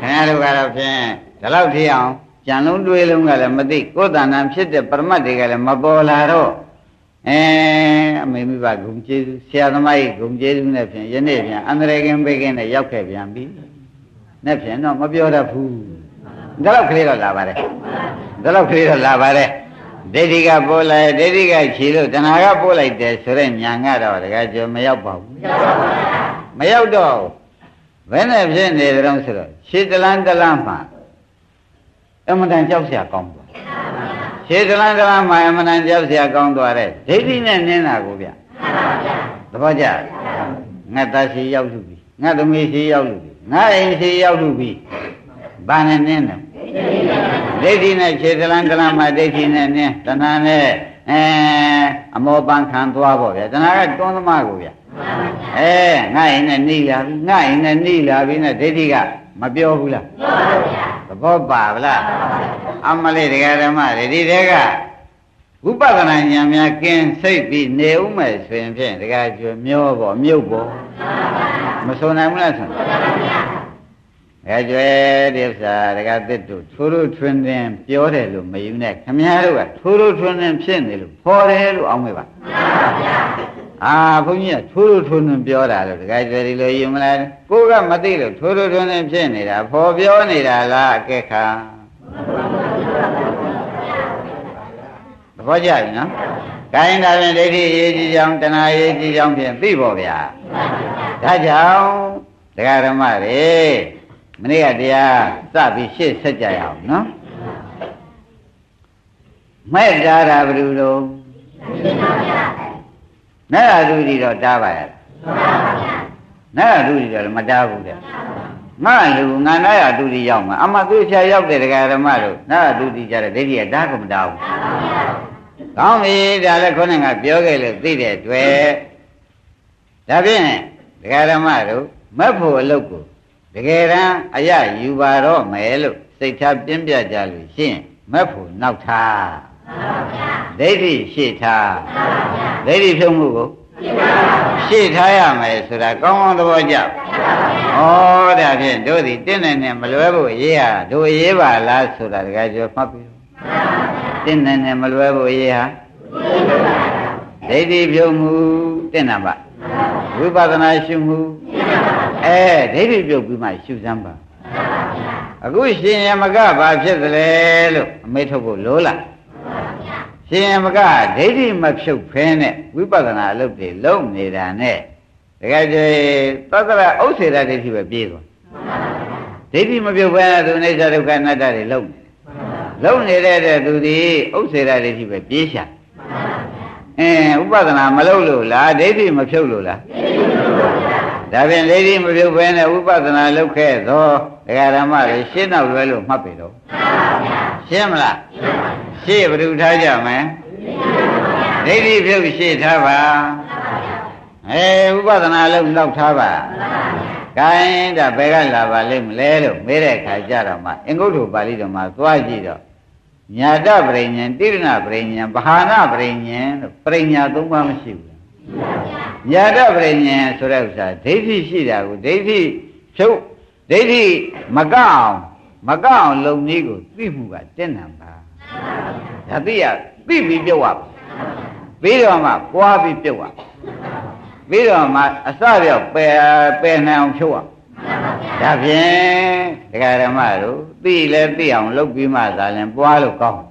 ခင်ဗျားတို့ကတော့ဖြင့်ဒီလောက်ထိအောင်ကြံလုံးတွေးလုံးကလည်းမသိကိုယ်တဏ္ဍာဖြစ်တဲ့ပရမတ်တွေကလည်းမပေါ်လာတော့အဲအမေမိဘဂုံကျေးဇူးဆရာသမားကြီးဂုံကျေးဇူးနဲ့ဖြင့်ယနေ့ဖြင့်အန္တရာယ်ကင်းဘေးကင်းနဲ့ရောက်ခဲ့ပြန်ပြီနဲ့ဖြင့်တော့မပြောတတ်ဘူး ဒါတော့ကလေးတော့လာပါတယ်ဒါတော့ကလေးတော့လာပါတယ်ဒိဋ္ဌိကပို့လိုက်ဒိဋ္ဌိကခြေလို့တဏှာကပို့လိုက်တယ်ဆိုတော့ညာကတော့တကယ်ကြမရောက်ပါဘူးမရောက်တော့ဘယ်နဲ့ဖြစ်နေကြတော့ဆိုတော့ခြေတလန်းတလန်းမှာအမှန်တန်ကြောက်စရာကောင်းသွားခြေတလန်းတလန်းမှာအမှန်တန်ကြောက်စရာကောင်းသွားတဲ့ဒိဋ္ဌိနဲ့နင်းတာကိုဗျသဘောကျငါသားရှိရောက်လူပြီငါသမီးရှိရောက်လူပြီငါအိမ်ရှိရောက်လူပြီ ဘာနဲ့နင်းတယ်ဒိဋ္ဌိနဲ့ခြေတလန်းတလန်းမှာဒိဋ္ဌိနဲ့နင်းတဏှာနဲ့အဲအမောပန်းခံသွားပေါ့ဗျာတဏှာကတွန်းသမားကိုဗျာအဲငါအိမ်နဲ့နှိလာပြီငါအိမ်နဲ့နှိလာပြီနဲ့ဒိဋ္ဌိကမပြောဘူးလားသဘောပါဗလားအမလေးတရားဓမ္မတွေဒီတဲကဝိပဿနာဉာဏ်များကင်းစိတ်ပြီးနေဦးမယ်ဆိုရင်ဖြင့်တရားကျွမျောပေါ့မြုပ်ပေါ့မဆုံးနိုင်ဘူးလားဆို အဲကျွဲဒီဥစ္စာတရားသစ်တို့ထိုးထိုးထွန်းထွန်းပြောတယ်လို့မယူနဲ့ခမည်းတော်ကထိုးထိုးထွန်းထွန်းဖြစ်နေလို့ဖော်တယ်လို့အောင်းမေပါအာဘုန်းကြီးကထိုးထိုးထွန်းထွန်းပြောတာလို့တခါကျွဲဒီလိုယူမလားကိုကမသိလို့ထိုးထိုးထွန်းထွန်းဖြစ်နေတာဖော်ပြောနေတာလားအကဲခါသဘောကျပြီနော်။ကိုင်းဒါဖြင့်ဒိဋ္ဌိရေးကြည့်ကြောင်းတဏှာရေးကြည့်ကြောင်းဖြင့်သိဖို့ဗျာ။ဒါကြောင့်တရားဓမ္မတွေ မနေ့ကတရားစပြီးရှေ့ဆက်ကြရအောင်နော်။မဲ့တာတာဘယ်လိုလဲ။နဲ့အတူဒီတော့တားပါရဲ့။နဲ့အတူဒီတော့မတားဘူးတဲ့။ငါလူငါနာရတူဒီရောက်မှာအမှသေချာရောက်တဲ့တရားဓမ္မတို့နာရတူဒီကြတဲ့ဒိဋ္ဌိကတားကုန်မတားဘူး။ကောင်းပြီဒါလည်းခေါင်းကပြောခဲ့လို့သိတဲ့တွေ့ဒါဖြင့်ဒကာဓမ္မတို့မက်ဖို့အလုပ်ကို တကယ်တမ်းအရယူပါတော့မယ်လို့စိတ်ထားပြင်းပြကြလို့ရှင်းမက်ဖို့နောက်ထားဒိဋ္ဌိရှေ့ထားဒိဋ္ဌိဖြုံးမှုကိုရှေ့ထားရမယ်ဆိုတာကောင်းကောင်းသဘောကျဩဒါဖြင့်တို့သည်တင်းနေနဲ့မလွဲဖို့ရေးရတို့ရေးပါလားဆိုတာတကယ်ပြောမှတ်ပြီးတင်းနေနဲ့မလွဲဖို့ရေးဟာဒိဋ္ဌိဖြုံးမှုတင်းနာပါဝိပဿနာရှုမှု အဲဒိဋ္ဌိပြုတ်ပြီးမှရှုစမ်းပါအခုရှင်ယမကဘာဖြစ်သလဲလို့အမေထုတ်ဖို့လိုလားရှင်ယမကဒိဋ္ဌိမဖြုတ်ဖဲနဲ့ဝိပဿနာအလုပ်တွေလုပ်နေတာနဲ့တကယ်ကျေသတ္တရဥစ္စေရဒိဋ္ဌိပဲပြေးသွားဒိဋ္ဌိမပြုတ်ဘဲသူအိဋ္ဌဒုက္ခအနတ္တတွေလုပ်နေလုပ်နေတဲ့တဲ့သူဒီဥစ္စေရဒိဋ္ဌိပဲပြေးရှာအင်းဥပဒနာမလုပ်လို့လားဒိဋ္ဌိမဖြုတ်လို့လား ဒါဖြင့်ဒိဋ္ဌိမဖြုတ်ဘဲနဲ့ဥပဒနာလုပ်ခဲ့သောဒကာဓမ္မတွေရှင်းတော့လွဲလို့မှတ်ပြီတော့ရှင်းမလားရှင်းဘယ်သူထားကြမလဲဒိဋ္ဌိဖြုတ်ရှင်းထားပါအဲဥပဒနာလုပ်နောက်ထားပါကိုင်းဒါဘယ်ကလာပါလိမ့်မလဲလို့မေးတဲ့အခါကျတော့မှအင်္ဂုတ္တပါဠိတော်မှာသွားကြည့်တော့ညာတပရိညာတိရဏပရိညာဘာဟာနပရိညာလို့ပရိညာသုံးပါးမရှိဘူး ညာတပရိညာဆိုတဲ့ဥစ္စာဒိဋ္ဌိရှိတာကိုဒိဋ္ဌိဖြုတ်ဒိဋ္ဌိမကအောင်မကအောင်လုံနည်းကိုသိမှုကတက်နံပါဒါသိရသိပြီးပြုတ်ရပြီးတော့မှပွားပြီးပြုတ်ရပြီးတော့မှအစပြောက်ပယ်ပယ်နိုင်အောင်ဖြုတ်ရဒါဖြင့်ဒကာဓမ္မတို့သိလဲသိအောင်လုပ်ပြီးမှသာလဲပွားလို့ကောင်း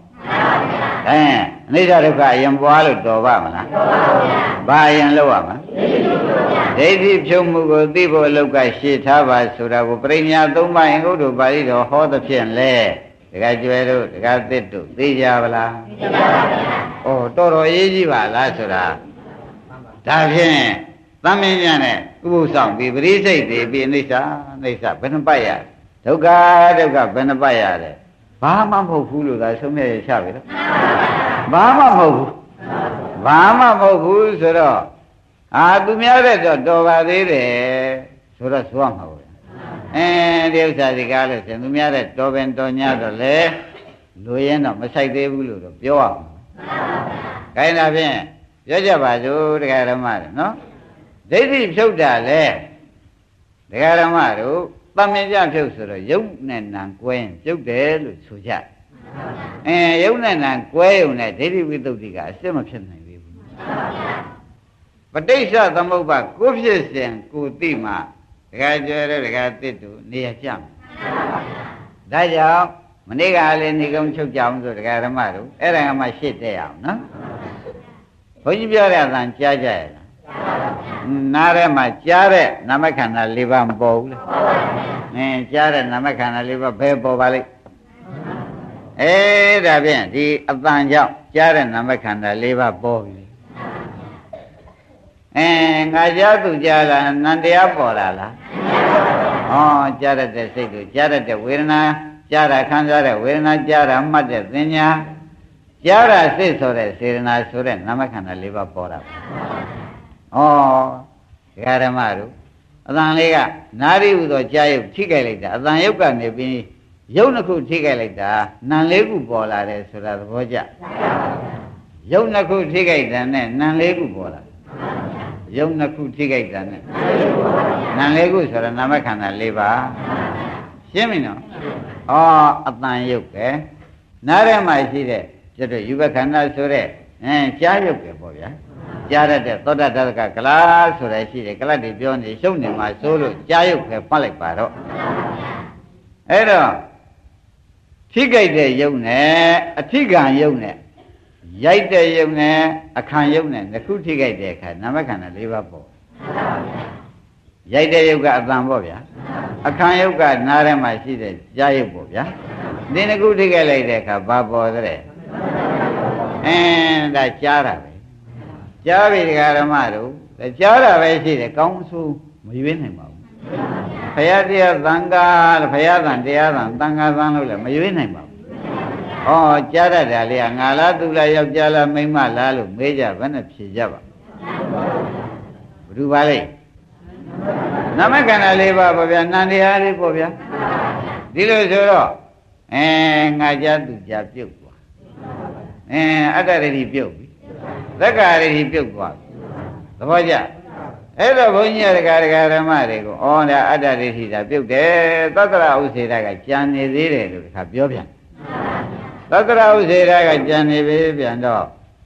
အဲ အနိစ္စဒုက္ခအရင်ပွားလို့တော်ပါမလားဘာအရင်လုပ်ရမလဲဒိဋ္ဌိဖြုံမှုကိုသိဖို့အလောက်ကရှေ့ထားပါဆိုတာကိုပရိညာသုံးပါးအင်္ဂုတ္တပါဠိတော်ဟောသဖြင့်လဲဒကာကျွဲတို့ဒကာသစ်တို့သိကြပါလားသိပါပါဗျာဩတော်တော်ရေးကြည့်ပါလားဆိုတာဒါဖြင့်သမင်းညာနဲ့ဥပုသ်ဆောင်ပြီးပရိစိတ်တွေပြီးအိဋ္ဌာအိဋ္ဌာဘယ်နှပတ်ရဒုက္ခဒုက္ခဘယ်နှပတ်ရတယ်ဘာမှမဟုတ်ဘူးလို့သာဆုံးဖြတ်ရချပြီတော့ ဘာမှမဟုတ်ဘူးဘာမှမဟုတ်ဘူးဆိုတော့အာသူများတဲ့တော့တော်ပါသေးတယ်ဆိုတော့ဆိုရမှာပေါ့အဲဒီဥစ္စာဒီကားလို့ရှင်သူများတဲ့တော်ပင်တော်ညတော့လေလူရင်တော့မဆိုင်သေးဘူးလို့တော့ပြောရမှာ။ခိုင်းတာဖြင့်ပြောကြပါစို့တရားဓမ္မတွေနော်။ဒိဋ္ဌိဖြုတ်တာလေတရားဓမ္မတို့တမင်ကြဖြုတ်ဆိုတော့ယုတ်နဲ့နံကွဲရင်ပြုတ်တယ်လို့ဆိုကြ။ အဲယုတ်နဲ့နံကွဲုံနဲ့ဒိဋ္ဌိဝိသုဒ္ဓိကအစစ်မဖြစ်နိုင်ဘူး။ပဋိစ္စသမုပ္ပါကိုဖြစ်စဉ်ကိုသိမှဒကာကျော်တဲ့ဒကာတစ်တို့နေရကြမယ်။ဒါကြောင့်မနေ့ကလည်းနေကုန်းချုပ်ကြအောင်ဆိုဒကာဓမ္မတို့အဲ့ဒါကမှရှစ်တဲ့အောင်နော်။ဘုန်းကြီးပြောတဲ့အတန်ကြားကြရဲ့လား။နားထဲမှာကြားတဲ့နာမခန္ဓာ၄ပါးမပေါ်ဘူးလေ။အင်းကြားတဲ့နာမခန္ဓာ၄ပါးဘယ်ပေါ်ပါလိမ့်။ အဲဒါဖြင့်ဒီအတန်ကြောင့်ကြားတဲ့နာမခန္ဓာ၄ပါးပေါ်ပြီ။အဲငါကြားသူကြားလာနန္တရားပေါ်လာလား။ဟောကြားရတဲ့စိတ်တို့ကြားရတဲ့ဝေဒနာကြားတာခံစားတဲ့ဝေဒနာကြားတာမှတ်တဲ့သင်ညာကြားတာစိတ်ဆိုတဲ့စေရနာဆိုတဲ့နာမခန္ဓာ၄ပါးပေါ်တာ။ဩဒကာဓမ္မတို့အတန်လေးကနာရီဟူသောကြားရုပ်ထိခိုက်လိုက်တာအတန်ရုပ်ကနေပြီး ရုပ်နှစ်ခုထိခိုက်လိုက်တာနာလေးခုပေါ်လာတယ်ဆိုတာသဘောကျ။ရုပ်နှစ်ခုထိခိုက်တာနဲ့နာလေးခုပေါ်လာ။ရုပ်နှစ်ခုထိခိုက်တာနဲ့နာလေးခုဆိုတာနာမခန္ဓာ၄ပါးရှင်းပြီနော်ဩအတန်ရုပ်ပဲနားထဲမှာရှိတဲ့ကျွတ်ယူဘခန္ဓာဆိုတဲ့အဲကြားရုပ်ပဲပေါ့ဗျာကြားရတဲ့သောတတတကကလားဆိုတဲ့ရှိတယ်ကလတ်တွေပြောနေရှုပ်နေမှာစိုးလို့ကြားရုပ်ပဲပတ်လိုက်ပါတော့အဲ့တော့ ထိကြိုက်တဲ့ယုံနဲ့အထိကံယုံနဲ့ရိုက်တဲ့ယုံနဲ့အခါယုံနဲ့နှစ်ခုထိကြိုက်တဲ့အခါနာမခန္ဓာ၄ပါးပေါ့ရိုက်တဲ့ယုတ်ကအတန်ပေါ့ဗျာအခါယုတ်ကနားထဲမှာရှိတဲ့ကြားယုတ်ပေါ့ဗျာဒီနှစ်ခုထိခဲ့လိုက်တဲ့အခါဘာပေါ်တဲ့အင်းဒါကြားတာပဲကြားပြီဒကာဓမ္မတို့ကြားတာပဲရှိတယ်ကောင်းဆိုးမရွေးနိုင်ပါ ဘူးဘုရားတရားသံဃာဘုရားသံတရားသံသံဃာသံလို့လည်းမရွေးနိုင်ပါဘူးဩကြားတတ်တာလေငါလားသူလားယောက်ျားလားမိန်းမလားလို့မေးကြဘယ်နဲ့ဖြေကြပါဘယ်သူပါလဲနမခန္ဓာလေးပါပေါ့ဗျာနန္တရားလေးပေါ့ဗျာဒီလိုဆိုတော့အဲငါကြသူကြပြုတ်သွားအဲအတ္တရတိပြုတ်ပြီသက္ကာရတိပြုတ်သွားသဘောကျ အဲ့တော့ဘုန်းကြီးရကရကဓမ္မတွေကိုဩဒါအတ္တရတိဒါပြုတ်တယ်သတ္တရဥစေတကကြံနေသေးတယ်လို့တခါပြောပြန်သတ္တရဥစေတကကြံနေပြီပြန်တော့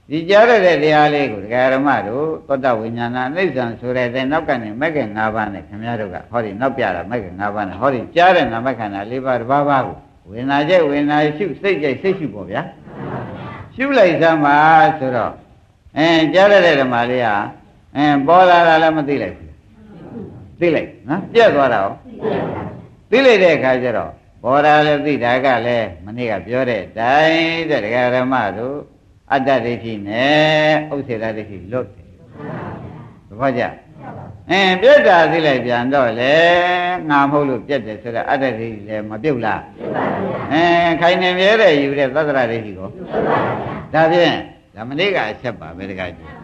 ဒီကြားရတဲ့တရားလေးကိုဒကာရမတို့သောတဝိညာဏအိဋ္ဌံဆိုတဲ့တဲ့နောက်ကနေမဂ္ဂင်၅ပါးနဲ့ခင်ဗျားတို့ကဟောဒီနောက်ပြတာမဂ္ဂင်၅ပါးနဲ့ဟောဒီကြားတဲ့နာမခန္ဓာ၄ပါးတစ်ပါးပါးကိုဝေနာကျက်ဝေနာရှုစိတ်ကြိုက်စိတ်ရှုပေါ့ဗျာရှုလိုက်စမ်းပါဆိုတော့အဲကြားရတဲ့ဓမ္မလေးဟာ အဲပေါ်လာတာလည်းမသိလိုက်ဘူးသိလိုက်နော်ပြက်သွားတာရောသိလိုက်တဲ့အခါကျတော့ပေါ်လာလည်းသိတာကလည်းမနေ့ကပြောတဲ့အတိုင်းတဲ့ဒကာရမတို့အတ္တဒိဋ္ဌိနဲ့ဥစ္စေတဒိဋ္ဌိလွတ်တယ်သဘောကျအင်းပြတ်တာသိလိုက်ပြန်တော့လေငါမဟုတ်လို့ပြတ်တယ်ဆိုတော့အတ္တဒိဋ္ဌိလည်းမပြုတ်လားအင်းခိုင်နေမြဲတဲ့ယူတဲ့သတ္တရဒိဋ္ဌိကိုဒါဖြင့်ဓမ္မနေ့ကအချက်ပါပဲတခါကြီး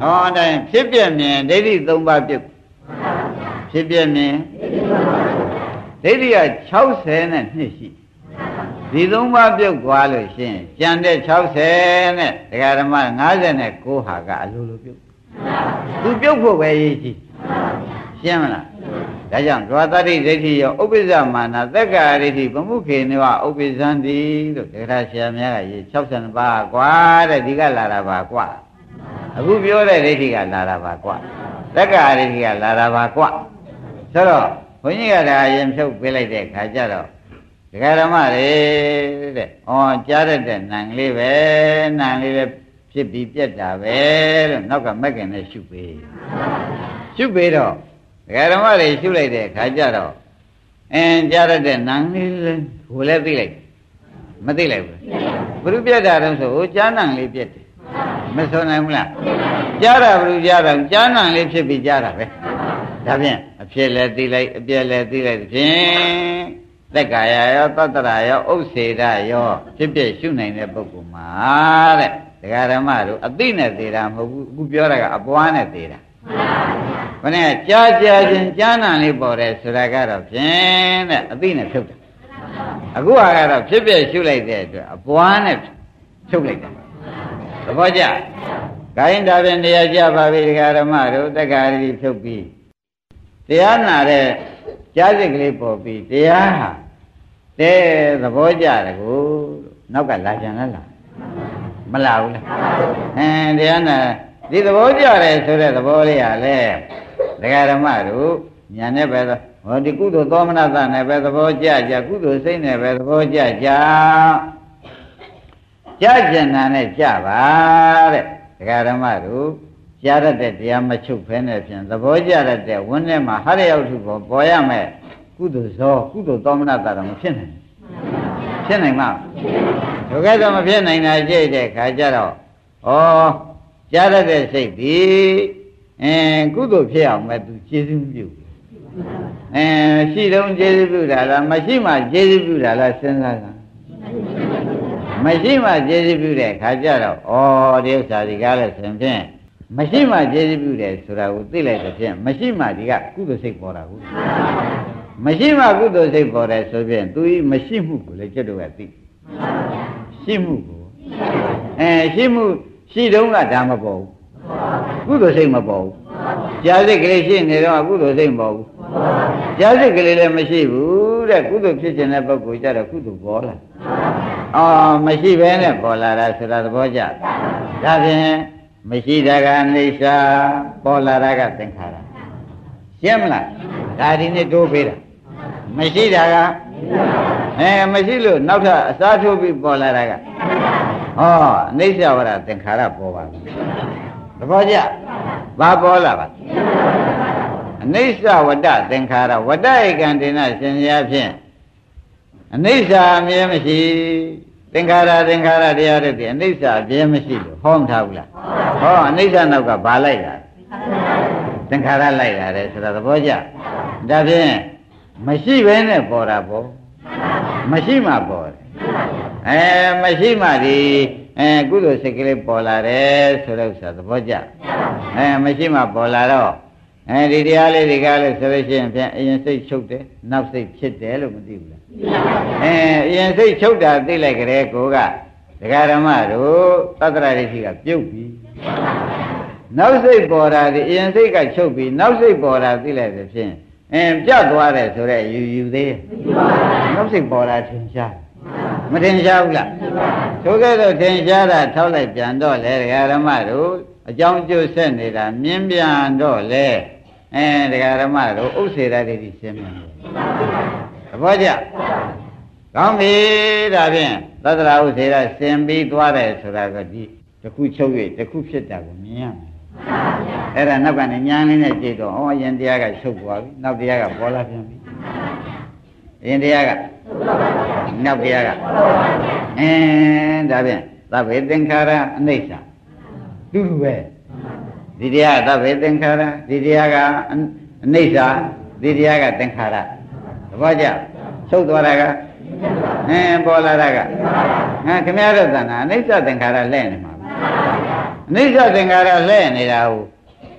ဟောအတိုင်းဖြစ်ပြမြင်ဒိဋ္ဌိ၃ပါးပြုတ်ဖြစ်ပြမြင်ဒိဋ္ဌိက60နဲ့နှစ်ရှိဒီသုံးပါးပြုတ်သွားလို့ရှင်းကြံတဲ့60နဲ့ဒကာဓမ္မ59ဟာကအလိုလိုပြုတ်သူပြုတ်ဖို့ပဲရေးကြည့်ရှင်းမလားဒါကြောင့်ဒွါတတိဒိဋ္ဌိရောဥပ္ပဇ္ဇမာနသက္ကာဒိဋ္ဌိဗမှုခေနဝဥပ္ပဇ္ဇံတိလို့ဒေဂရဆရာများကရေး60ပါးကွာတဲ့ဒီကလာတာပါကွာ အခုပြောတဲ့ဒိဋ္ဌိကလာတာပါကွာသက္ကာဒိဋ္ဌိကလာတာပါကွာဆိုတော့ဘုန်းကြီးကဒါရင်ဖြုတ်ပေးလိုက်တဲ့ခါကျတော့ဒကာဓမ္မတွေတဲ့။ဩကြားရတဲ့နံလေးပဲနံလေးပဲဖြစ်ပြီးပြက်တာပဲလို့နောက်ကမက်ကင်နဲ့ရှုပေး။ရှုပေးတော့ဒကာဓမ္မတွေရှုလိုက်တဲ့ခါကျတော့အင်းကြားရတဲ့နံလေးဟိုလည်းသိလိုက်မသိလိုက်ဘူး။ဘုရုပြက်တာတော့ဆိုဟိုကြားနံလေးပြက်တယ်။ မဆုံးနိုင်ဘူးလား။ကြားတာဘုရုကြားတာကြားနံလေးဖြစ်ပြီးကြားတာပဲ။ဒါဖြင့်အဖြစ်လည်းသိလိုက်အပြက်လည်းသိလိုက်ဖြင့်သက်ကာယရောသတ္တရာရောဥစ္စေရရောဖြစ်ဖြစ်ရှုနိုင်တဲ့ပုဂ္ဂိုလ်မှာတဲ့ဒကာဓမ္မတို့အသိနဲ့သေးတာမဟုတ်ဘူးအခုပြောတာကအပွားနဲ့သေးတာဘယ်နဲ့ကြားကြားချင်းကြားနာလေးပေါ်တယ်ဆိုတာကတော့ဖြင့်တဲ့အသိနဲ့ဖြုတ်တာအခုကတော့ဖြစ်ဖြစ်ရှုလိုက်တဲ့အတွက်အပွားနဲ့ဖြုတ်လိုက်တာသ ဘောကျခိုင်းဒါဖြင့်တရားကြပါပြီဒကာဓမ္မတို့တက္ကရာဖြုတ်ပြီးတရားနာတဲ့ကြားစိတ်ကလေးပေါ်ပြီးတရားဟာတဲသဘောကြတယ်ကိုနောက်ကလာကြံလားလားမလာဘူးလားအင်းတရားနာဒီသဘောကြတယ်ဆိုတဲ့သဘောလေးဟာလေဒကာဓမ္မတို့ညာနဲ့ပဲဟောဒီကုသိုလ်သောမနတနဲ့ပဲသဘောကြကြကုသိုလ်စိတ်နဲ့ပဲသဘောကြကြ ကြကျင်တာနဲ့ကြပါတဲ့ဒကာဓမ္မတို့ကြားရတဲ့တရားမချုပ်ဖဲနဲ့ဖြင့်သဘောကြရတဲ့ဝန်းထဲမှာဟရရောက်ထုပေါ်ပေါ်ရမယ်ကုသိုလ်ဇောကုသိုလ်သောမနတာတော့မဖြစ်နိုင်ဖြစ်နိုင်မှာဒုက္ခတော့မဖြစ်နိုင်တာကြည့်တဲ့ခါကျတော့ဩကြားရတဲ့စိတ်ဒီအင်းကုသိုလ်ဖြစ်အောင်မဲ့သူကျေစုပြုအဲရှိတော့ကျေစုပြုတာလားမရှိမှကျေစုပြုတာလားစဉ်းစားတာ မရှိမှကျေစုပြုတဲ့ခါကျတော့ဩဒီဥစ္စာဒီကားလဲဆိုရင်မရှိမှကျေစုပြုတယ်ဆိုတာကိုသိလိုက်တဲ့ဖြင့်မရှိမှဒီကကုသိုလ်စိတ်ပေါ်တာကိုမရှိမှကုသိုလ်စိတ်ပေါ်တယ်ဆိုဖြင့်သူဤမရှိမှုကိုလည်းကျွတ်တော့ကသိရှိမှုကိုအဲရှိမှုရှိတုံးကဒါမပေါ်ဘူးကုသိုလ်စိတ်မပေါ်ဘူးကြာစိတ်ကလေးရှိနေတော့ကုသိုလ်စိတ်မပေါ်ဘူးကြာစိတ်ကလေးလည်းမရှိဘူး တဲ့ကုသိုလ်ဖြစ်ခြင်းတဲ့ပုဂ္ဂိုလ်ကြတော့ကုသိုလ်ပေါ်လာအော်မရှိဘဲနဲ့ပေါ်လာတာဆိုတာသဘောကျဒါဖြင့်မရှိတာကအိဋ္ဌာပေါ်လာတာကသင်္ခါရရှင်းမလားဒါဒီနေ့တိုးပေးတာမရှိတာကအဲမရှိလို့နောက်ထပ်အစားထိုးပြီးပေါ်လာတာကဟောအိဋ္ဌဝရသင်္ခါရပေါ်ပါဘူးသဘောကျဘာပေါ်လာပါ အနိစ္စဝတ္တသင်္ခါရဝတ္တဧကံတေနရှင်ရာဖြင့်အနိစ္စအမြဲမရှိသင်္ခါရသင်္ခါရတရားတွေဒီအနိစ္စအပြဲမရှိလို့ဟောမထားဘူးလားဟောအနိစ္စနောက်ကဘာလိုက်တာသင်္ခါရလိုက်တာလေဆိုတာသဘောကျဒါဖြင့်မရှိဘဲနဲ့ပေါ်တာပေါ့မရှိမှပေါ်တယ်အဲမရှိမှဒီအဲကုသိုလ်စိတ်ကလေးပေါ်လာတယ်ဆိုတော့ဆိုတာသဘောကျအဲမရှိမှပေါ်လာတော့ အဲဒီတရားလေးတွေကလည်းဆိုလို့ရှိရင်ဖြင့်အရင်စိတ်ချုပ်တယ်နောက်စိတ်ဖြစ်တယ်လို့မသိဘူးလားအဲအရင်စိတ်ချုပ်တာသိလိုက်ကြတဲ့ကိုကဒကာဓမ္မတို့သတ္တရဒိဋ္ဌိကပြုတ်ပြီနောက်စိတ်ပေါ်တာဒီအရင်စိတ်ကချုပ်ပြီနောက်စိတ်ပေါ်တာသိလိုက်တဲ့ဖြင့်အင်းပြတ်သွားတယ်ဆိုတော့ယူယူသေးနောက်စိတ်ပေါ်တာထင်ရှားမထင်ရှားဘူးလားသို့ကဲ့သို့ထင်ရှားတာထောက်လိုက်ပြန်တော့လေဒကာဓမ္မတို့ အကြောင်းကျိုးဆက်နေတာမြင်းပြန်တော့လေအဲဒကာဓမ္မတို့ဥစ္စေရဒိဋ္ဌိရှင်းပြန်တယ်သဘောကျကောင်းပြီဒါဖြင့်သတ္တရာဥစ္စေရစင်ပြီးသွားတယ်ဆိုတာကဒီတစ်ခုချုပ်၍တစ်ခုဖြစ်တာကိုမြင်ရမယ်အဲ့ဒါနောက်ကနေညာလေးနဲ့ကြည့်တော့ဩယင်တရားကချုပ်သွားပြီနောက်တရားကပေါ်လာပြန်ပြီယင်တရားကနောက်တရားကအင်းဒါဖြင့်သဗ္ဗေသင်္ခါရအနိစ္စ တူတူပဲဒီတရားသဗ္ဗေသင်္ခါရဒီတရားကအနိစ္စဒီတရားကသင်္ခါရသဘောကျချုပ်သွားတာကအင်းပေါ်လာတာကငါခင်ဗျားတို့သဏ္ဍာန်အနိစ္စသင်္ခါရလဲနေမှာအနိစ္စသင်္ခါရလဲနေတာဟုတ်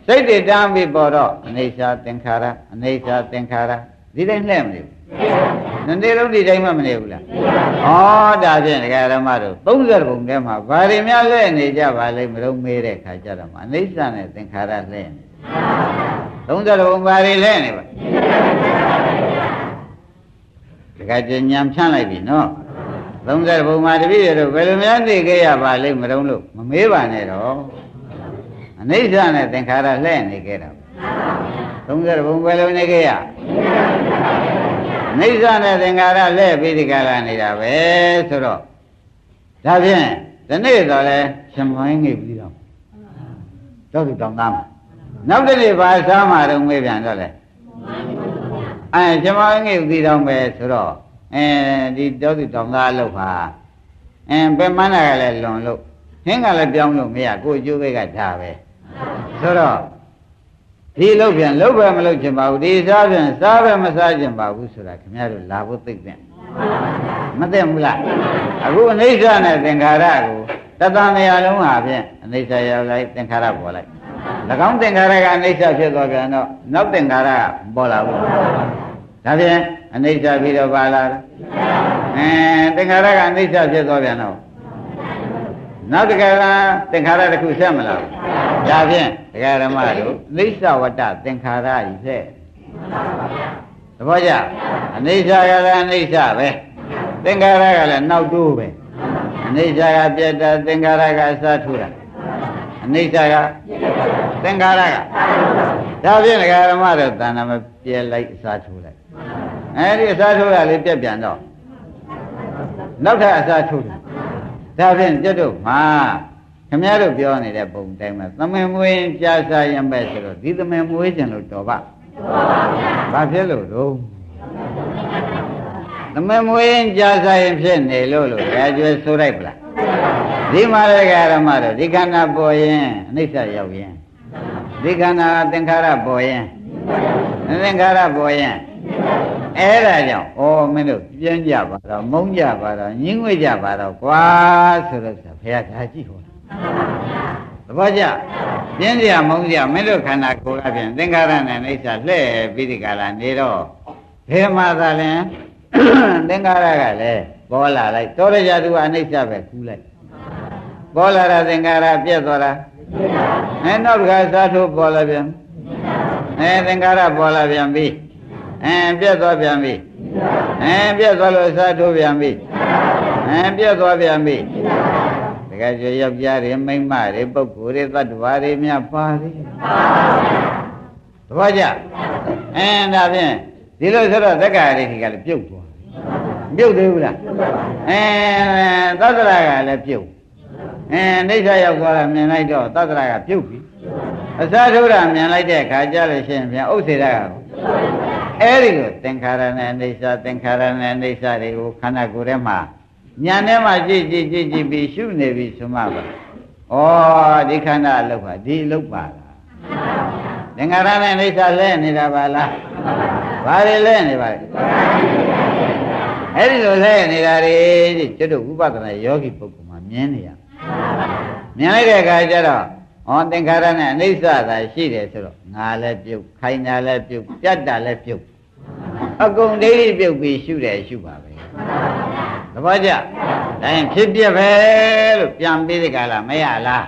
စိတ်တည်တမ်းပြီးပေါ်တော့အနိစ္စသင်္ခါရအနိစ္စသင်္ခါရဒီတိုင်းလှဲ့မနေဘူး နည်းနည်းလုံးဒီတိုင်းမှမနေဘူးလားဩဒါဖြင့်ဒကာဓမ္မတို့30ပုံထဲမှာဘာတွေများလဲနေကြပါလိမ့်မလို့မေးတဲ့ခါကျတော့မှအနိစ္စနဲ့သင်္ခါရလဲနေ30ပုံဘာတွေလဲနေပါဒကာကျညံဖြန့်လိုက်ပြီနော်30ပုံမှာတပည့်ရတော့ဘယ်လိုများသိခဲ့ရပါလိမ့်မလို့လို့မမေးပါနဲ့တော့ဟအနိစ္စနဲ့သင်္ခါရလှည့်နေခဲ့တာသုံးရဘုံပဲလုံးနေခဲ့ရ နိစ္စနဲ့သင်္ခါရလှည့်ပြီးဒီကလာနေတာပဲဆိုတော့ဒါဖြင့်ဒီနေ့တော့လဲရှင်မိုင်းငိပ်ပြီးတော့တော့ဒီတောင်းသားမှာနောက်တစ်နေ့ဘာစားမှာတော့ငွေပြန်တော့လဲအဲရှင်မိုင်းငိပ်ပြီးတော့ပဲဆိုတော့အဲဒီတော့ဒီတောင်းသားလို့ပါအင်းပဲမန်းတာကလည်းလွန်လို့ဟင်းကလည်းပြောင်းလို့မရကိုကျိုးဘက်ကဒါပဲဆိုတော့ ဒီလောက်ပြန်လောက်ပဲမလောက်ချင်ပါဘူးဒီစားပြန်စားပဲမစားချင်ပါဘူးဆိုတာခင်ဗျားတို့လာဖို့သိတဲ့မသိဘူးလားအခုအနိစ္စနဲ့သင်္ခါရကိုတသံတရားလုံးဟာဖြင့်အနိစ္စရောက်လိုက်သင်္ခါရပေါ်လိုက်၎င်းသင်္ခါရကအနိစ္စဖြစ်သွားပြန်တော့နောက်သင်္ခါရကပေါ်လာဘူးဒါဖြင့်အနိစ္စပြီးတော့ပါလာအဲသင်္ခါရကအနိစ္စဖြစ်သွားပြန်တော့နောက်တကယ်လားသင်္ခါရတစ်ခုဆက်မလား ဒါဖြင့်ဒကာရမတို့အိဋ္ဌဝတ္တသင်္ခါရဤဆက်သဘောကျအနိစ္စကလည်းအနိစ္စပဲသင်္ခါရကလည်းနောက်တိုးပဲအနိစ္စကပြတ်တာသင်္ခါရကအစထူတာအနိစ္စကသင်္ခါရကဒါဖြင့်ဒကာရမတို့တဏ္ဍမပြဲလိုက်အစထူလိုက်အဲဒီအစထူတာလေးပြက်ပြန်တော့နောက်ထပ်အစထူတယ်ဒါဖြင့်ကျွတ်တို့မှာ ခမည်းတော်ပြောနေတဲ့ပုံတိုင်းမှာသမင်မွေးကြာစာရင်ပဲဆိုတော့ဒီသမင်မွေးခြင်းလို့တော်ပါဘာဖြစ်လို့တော့သမင်မွေးကြာစာရင်ဖြစ်နေလို့လို့ကြာကျွဲဆိုလိုက်ပလားဒီမှာလည်းကရမတော့ဒီခန္ဓာပေါ်ရင်အနိစ္စရောက်ရင်ဒီခန္ဓာသင်္ခါရပေါ်ရင်သင်္ခါရပေါ်ရင်အဲ့ဒါကြောင့်ဩမင်းတို့ပြင်းကြပါတော့မုန်းကြပါတော့ညှင်းငွေ့ကြပါတော့ကွာဆိုတော့ဘုရားဒါကြည့်ဟော သဘောကျပြင်းကြမုန်းကြမင်းတို့ခန္ဓာကိုယ်ကပြန်သင်္ခါရနဲ့အိဋ္ဌလှဲ့ပြီးဒီကလာနေတော့ဘယ်မှာသာလဲသင်္ခါရကလည်းပေါ်လာလိုက်တောရကြသူကအနိစ္စပဲကူးလိုက်ပေါ်လာတာသင်္ခါရပြက်သွားတာအဲနောက်တစ်ခါသာထိုးပေါ်လာပြန်အဲသင်္ခါရပေါ်လာပြန်ပြီအဲပြက်သွားပြန်ပြီအဲပြက်သွားလို့အစားထိုးပြန်ပြီအဲပြက်သွားပြန်ပြီတ ကယ်ကြယောက်ျားတွေမိန်းမတွေပုဂ္ဂိုလ်တွေသတ္တဝါတွေများပါသေးသဘောကျအဲဒါဖြင့်ဒီလိုဆိုတော့သက္ကာရိတိကလည်းပြုတ်သွားပြုတ်သေးဘူးလားအဲသတ္တရာကလည်းပြုတ်အဲအိဋ္ဌရောက်သွားတာမြင်လိုက်တော့သတ္တရာကပြုတ်ပြီအစားထိုးတာမြင်လိုက်တဲ့အခါကျလို့ရှိရင်ပြန်ဥစ္စေရကအဲ့ဒီလိုသင်္ခါရနဲ့အိဋ္ဌသင်္ခါရနဲ့အိဋ္ဌတွေကိုခန္ဓာကိုယ်ထဲမှာ ညာထဲမှာကြည့်ကြည့်ကြည့်ကြည့်ပြီးရှုနေပြီဆိုမှပါဩဒီခန္ဓာအလုပ်ပါဒီအလုပ်ပါလားသင်္ခါရနဲ့အိဋ္ဌလဲနေတာပါလားဘာတွေလဲနေပါလဲအဲ့ဒီလိုလဲနေတာတွေကျွတ်တို့ဥပဒနာယောဂီပုဂ္ဂိုလ်မှာမြင်နေရမြင်လိုက်တဲ့အခါကျတော့ဩသင်္ခါရနဲ့အနိစ္စသာရှိတယ်ဆိုတော့ငါလည်းပြုတ်ခိုင်တာလည်းပြုတ်ပြတ်တာလည်းပြုတ်အကုန်ဒိဋ္ဌိပြုတ်ပြီးရှုတယ်ရှုပါပဲ သဘောကျဒါရင်ဖြစ်ပြပဲလို့ပြန်ပြီးဒီကလာမရလား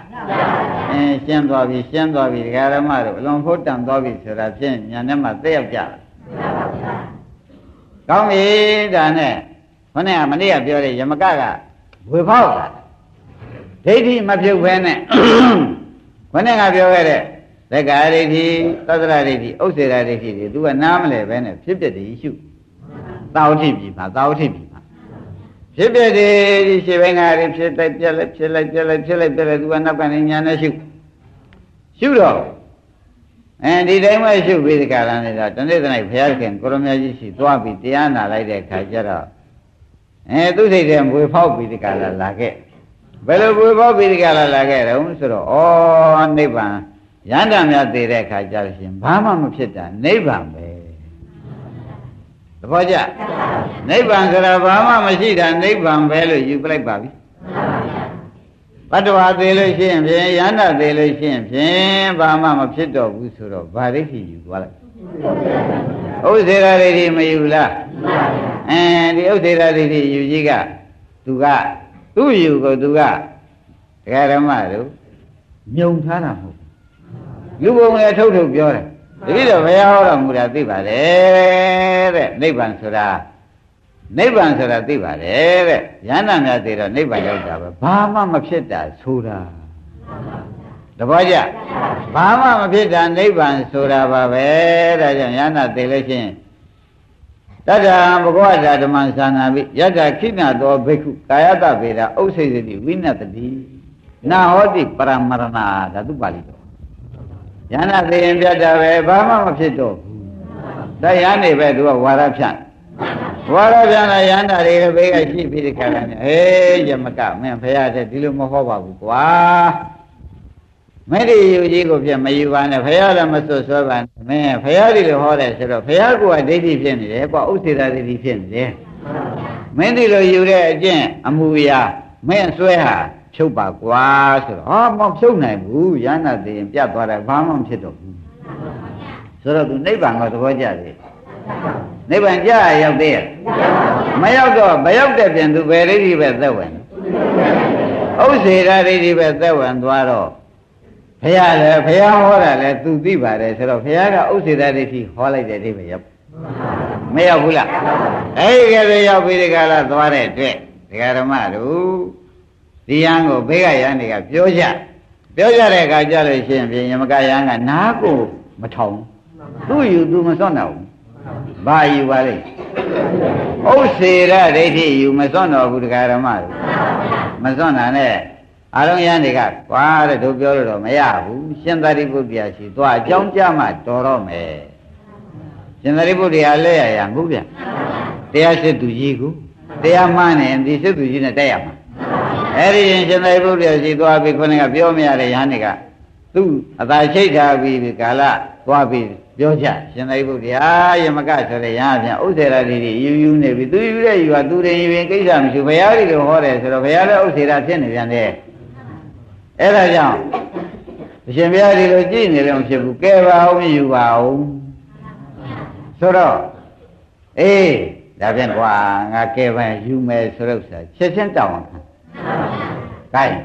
အင်းရှင်းသွားပြီရှင်းသွားပြီဒကာရမတို့အလွန်ဖို့တန်သွားပြီဆိုတာဖြင့်ညာထဲမှာသိရောက်ကြတယ်ကောင်းပြီဒါနဲ့ခொနဲ့ကမနေ့ကပြောတဲ့ယမကကဝေဖောက်တာဒိဋ္ဌိမပြုတ်ဘဲနဲ့ခொနဲ့ကပြောခဲ့တဲ့သက္ကာဒိဋ္ဌိသတ္တရဒိဋ္ဌိဥစ္စေရဒိဋ္ဌိတွေသူကနားမလဲပဲနဲ့ဖြစ်ပြတည်ရှုသာဝတိပြီမှာသာဝတိပြီမှာ ဖြစ်ပြတည်ဒီရှေ့ဘက်ကတွေဖြစ်လိုက်ပြက်လိုက်ဖြစ်လိုက်ပြက်လိုက်ဖြစ်လိုက်ပြက်လိုက်သူကနောက်ကနေညာနဲ့ရှုရှုတော့အဲဒီတိုင်းမှရှုပြီးဒီကရန်နေတော့တနေ့တနေ့ဘုရားခင်ကိုရမကြီးရှိသွားပြီးတရားနာလိုက်တဲ့ခါကျတော့အဲသူစိတ်ထဲမွေဖောက်ပြီးဒီကရလာခဲ့ဘယ်လိုမွေဖောက်ပြီးဒီကရလာခဲ့တော့ဆိုတော့ဩနိဗ္ဗာန်ရဟန္တာများသိတဲ့အခါကျလို့ရှိရင်ဘာမှမဖြစ်တာနိဗ္ဗာန်ပဲ သဘောကျနိဗ္ဗာန်ဆိုတာဘာမှမရှိတာနိဗ္ဗာန်ပဲလို့ယူပလိုက်ပါပြီဘတ်တော်သေးလို့ရှိရင်ဖြင့်ရဟန္တာသေးလို့ရှိရင်ဖြင့်ဘာမှမဖြစ်တော့ဘူးဆိုတော့ဗာဒိဋ္ဌိယူသွားလိုက်ဥစ္စေရာဒိဋ္ဌိမယူလားအဲဒီဥစ္စေရာဒိဋ္ဌိယူကြီးကသူကသူ့ယူကိုသူကဒကာဓမ္မတို့မြုံထားတာမဟုတ်လူပုံလည်းထုတ်ထုတ်ပြောတယ် တတိတော့ဘယ်ဟောတော်မူတာသိပါတယ်တဲ့နိဗ္ဗာန်ဆိုတာနိဗ္ဗာန်ဆိုတာသိပါတယ်တဲ့ယန္တာများသိတော့နိဗ္ဗာန်ရောက်တာပဲဘာမှမဖြစ်တာဆိုတာတဘောကြဘာမှမဖြစ်တာနိဗ္ဗာန်ဆိုတာပါပဲဒါကြောင့်ယန္တာသိလို့ချင်းတတ္တံဘဂဝတာဓမ္မသန္နာပိယတ္တခိဏသောဘိက္ခုကာယတဗေဒဥစ္စေတိဝိနတတိနာဟောတိပရမရဏဓာတုပါဠိတော် ယန္တာသိရင်ပြတ်တာပဲဘာမှမဖြစ်တော့ဘူးတရားနေပဲသူကဝါရဖြန့်ဝါရပြန်လာရဟန္တာတွေလည်းဘေးကရှိပြီးဒီခါကနဲ့ဟေးယမကမင်းဖရာတဲ့ဒီလိုမဟောပါဘူးကွာမင်းဒီယူကြီးကိုပြမယူပါနဲ့ဖရာလည်းမစွတ်ဆွဲပါနဲ့မင်းဖရာဒီလိုဟောတယ်ဆိုတော့ဖရာကဒိဋ္ဌိဖြစ်နေတယ်ကွာဥစ္စေတာဒိဋ္ဌိဖြစ်နေတယ်မင်းဒီလိုယူတဲ့အကျင့်အမှုရာမင်းဆွဲဟာ ဖြုတ်ပါကွာဆိုတော့ဟာမဖြုတ်နိုင်ဘူးရဟန္တာသိရင်ပြတ်သွားတယ်ဘာမှမဖြစ်တော့ဘူးဆိုတော့သူနိဗ္ဗာန်ကိုသဘောကျတယ်နိဗ္ဗာန်ကြရောက်သေးရဲ့မရောက်တော့မရောက်တဲ့ပြန်သူဘယ်ဒိဋ္ဌိပဲသက်ဝင်ဥစ္စေရာဒိဋ္ဌိပဲသက်ဝင်သွားတော့ဘုရားလည်းဘုရားဟောတာလည်းသူသိပါတယ်ဆိုတော့ဘုရားကဥစ္စေရာဒိဋ္ဌိဟောလိုက်တဲ့အိဗယ်ရောက်မရောက်ဘူးလားအဲ့ဒီကလေးရောက်ပြီးဒီကလာသွားတဲ့အတွက်ဒကာဓမ္မတို့ ဒီယံကိုဘေးကယံတွေကပြောကြပြောကြတဲ့အခါကျလို့ရှိရင်ပြင်ယမကယံကနားကိုမထောင်သူ့ယူသူမစွန့်တော့ဘူးဘာယူပါလိမ့်ဥစ္စေရဒိဋ္ဌိယူမစွန့်တော့ဘူးတရားဓမ္မတွေမစွန့်တာနဲ့အလုံးရန်တွေကကွာတဲ့တို့ပြောလို့တော့မရဘူးရှင်သာရိပုတ္တရာရှိသွားအကြောင်းကြမှတော်တော့မယ်ရှင်သာရိပုတ္တရာလက်ရရငုဗျတရားစစ်သူကြီးကိုတရားမှန်းနေဒီစစ်သူကြီးနဲ့တက်ရမှာ အဲ့ဒီရင်ရှင်သာရိပုတ္တရာရှိသွားပြီးခေါင်းကပြောမရတဲ့ရဟန်းတွေကသူ့အသာချိတ်ထားပြီးဒီကာလသွားပြီးပြောကြရှင်သာရိပုတ္တရာယမကဆိုတဲ့ရဟန်းပြန်ဥစ္စေရာတိတွေယူယူနေပြီသူယူတဲ့ယူကသူတွေယူရင်ကိစ္စမရှိဘုရားကြီးလိုဟောတယ်ဆိုတော့ဘုရားလည်းဥစ္စေရာဖြစ်နေပြန်တယ်အဲ့ဒါကြောင့်အရှင်ဘုရားဒီလိုကြည့်နေလို့ဖြစ်ဘူးကဲပါအောင်ယူပါအောင်ဆိုတော့အေးဒါဖြင့်ကွာငါကဲပါယူမယ်ဆိုတော့ချက်ချင်းတောင်း ခံ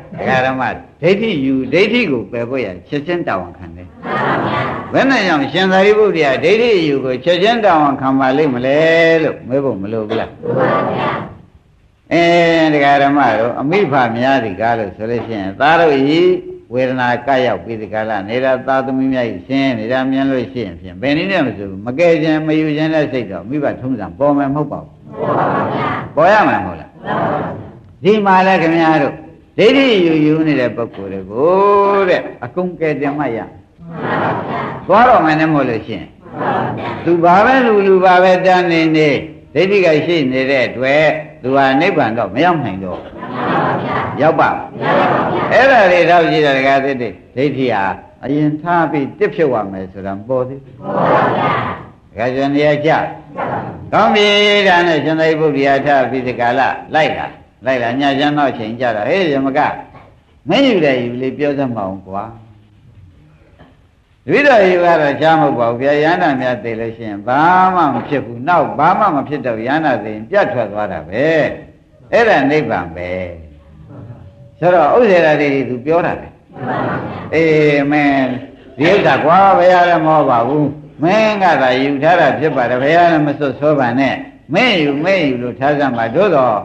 ။ဒါဓမ္မဒိဋ္ဌိယူဒိဋ္ဌိကိုပယ်ဖို့ရချက်ချင်းတောင်းခံတယ်။ဘယ်နဲ့ကြောင့်ရှင်သာရိပုတ္တရာဒိဋ္ဌိယူကိုချက်ချင်းတောင်းခံပါလိမ့်မလဲလို့မေးဖို့မလိုဘူးလား။အဲတရားဓမ္မတို့အမိဖများဒီကားလို့ဆိုလို့ရှိရင်သားတို့ဤဝေဒနာကရောက်ပြီးဒီကာလနေတာသာသမီများကြီးရှင်းနေတာမြင်လို့ရှိရင်ဖြင့်ဘယ်နည်းနဲ့မဆိုဘူးမကယ်ခြင်းမယူခြင်းတဲ့စိတ်တော့မိဘထုံးစံပေါ်မယ်မဟုတ်ပါဘူး။ပေါ်ရမှာမဟုတ်လား။ ဒီမှာလည်းခင်ဗျားတို့ဒိဋ္ဌိယူယူနေတဲ့ပုဂ္ဂိုလ်တွေကိုတဲ့အကုန်ကဲတင်မှရသွားတော့မှလည်းမဟုတ်လို့ရှင်သူဘာပဲလူလူဘာပဲတန်းနေနေဒိဋ္ဌိကရှိနေတဲ့အတွက်သူဟာနိဗ္ဗာန်တော့မရောက်နိုင်တော့ရောက်ပါအဲ့ဒါတွေတော့ကြည့်တယ်ကသစ်တွေဒိဋ္ဌိဟာအရင်ထားပြီးတစ်ဖြုတ်ရမယ်ဆိုတာပေါ်သေးပေါ်ပါဗျာဒါကြောင့်နေရာကြကောင်းပြီဒါနဲ့ရှင်သာရိပုတ္တရာထပြီးဒီကာလလိုက်လာ လိုက်လာညချမ်းတော့ချိန်ကြတာဟေးရမကမင်းယူတယ်ယူလေပြောစမ်းမအောင်ကွာတပိတော်ယူကတော့ရှားမဟုတ်ပါဘူးဗျာရဟန္တာများသိလို့ရှိရင်ဘာမှမဖြစ်ဘူးနောက်ဘာမှမဖြစ်တော့ရဟန္တာသိရင်ပြတ်ထွက်သွားတာပဲအဲ့ဒါနိဗ္ဗာန်ပဲဆိုတော့ဥစ္စေရာတွေသူပြောတာလေအေးမင်းဒီဥစ္စာကွာဘယ်ရလဲမဟုတ်ပါဘူးမင်းကသာယူထားတာဖြစ်ပါတယ်ဘယ်ရလဲမစွတ်ဆိုးပါနဲ့မင်းယူမင်းယူလို့ထားစမ်းပါတို့တော့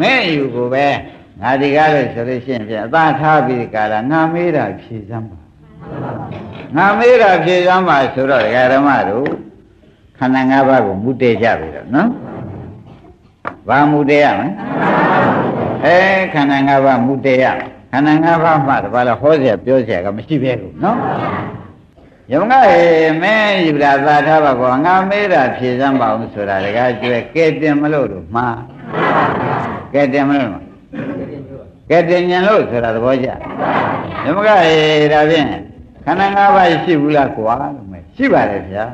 မင်းယူကိုပဲငါဒီကားလို့ဆိုလို့ရှိရင်ဖြင့်အသာထားပြီးကာလငါမေးတာဖြေစမ်းပါငါမေးတာဖြေစမ်းပါဆိုတော့ဒကာဓမ္မတို့ခန္ဓာ၅ပါးကိုမူတည်ကြပြီတော့နော်ဘာမူတည်ရမလဲအဲခန္ဓာ၅ပါးမူတည်ရခန္ဓာ၅ပါးမှတပါးလဲဟောเสียပြောเสียကမရှိပဲဘူးနော်ယုံကဟေမင်းယူတာသာထားပါကောငါမေးတာဖြေစမ်းပါအောင်ဆိုတာတကားကျွဲကဲတင်မလို့လို့မှား ကဲတင်မလို့ကဲတင်ညံလို့ဆိုတာသဘောကျဓမ္မကရေဒါဖြင့်ခန္ဓာ၅ပါးရှိဘူးလားကွာလို့မယ်ရှိပါတယ်ဗျာ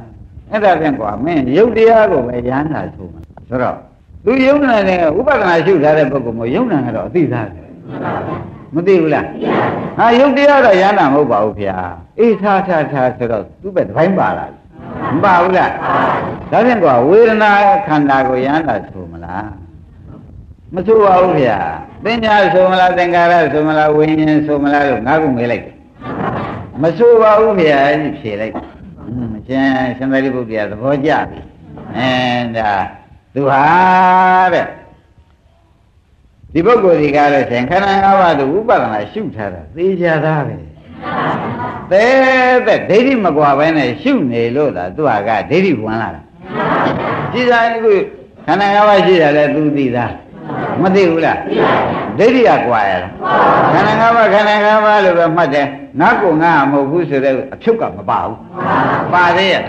အဲ့ဒါဖြင့်ကွာမင်းယုတ်တရားကိုပဲရဟန္တာဆိုမှာဆိုတော့သူယုံနာတဲ့ဥပဒနာရှုထားတဲ့ပုဂ္ဂိုလ်မျိုးယုံနာကတော့အသိသားတယ်မသိဘူးလားဟာယုတ်တရားတော့ရဟန္တာမဟုတ်ပါဘူးဗျာအေးထားထားထားဆိုတော့သူ့ဘက်တစ်ပိုင်းပါလားမပါဘူးလားဒါဖြင့်ကွာဝေဒနာခန္ဓာကိုရဟန္တာဆိုမလား မဆိုပါဘူးဗျာပညာဆိုမလားသင်္ကာရဆိုမလားဝိညာဉ်ဆိုမလားလို့ငါကမေးလိုက်တယ်မဆိုပါဘူးဗျာဖြေလိုက်ရှင်ရှင်သာရိပုတ္တရာသဘောကျပြီအဲဒါသူဟာတဲ့ဒီပုဂ္ဂိုလ်ဒီကားလို့ရှင်ခန္ဓာ၅ပါးသူဥပဒနာရှုထားတာသေချာသားပဲသဲတဲ့ဒိဋ္ဌိမကွာဘဲနဲ့ရှုနေလို့သာသူကဒိဋ္ဌိဝင်လာတာကြည်စားခုခန္ဓာ၅ပါးရှိတယ်လေသူသိသား မသိဘူးလားဒိဋ္ဌိကကွာရလားခန္ဓာ၅ပါးခန္ဓာ၅ပါးလို့ပဲမှတ်တယ်ငါကငါမဟုတ်ဘူးဆိုတဲ့အဖြုတ်ကမပါဘူးပါသေးရဲ့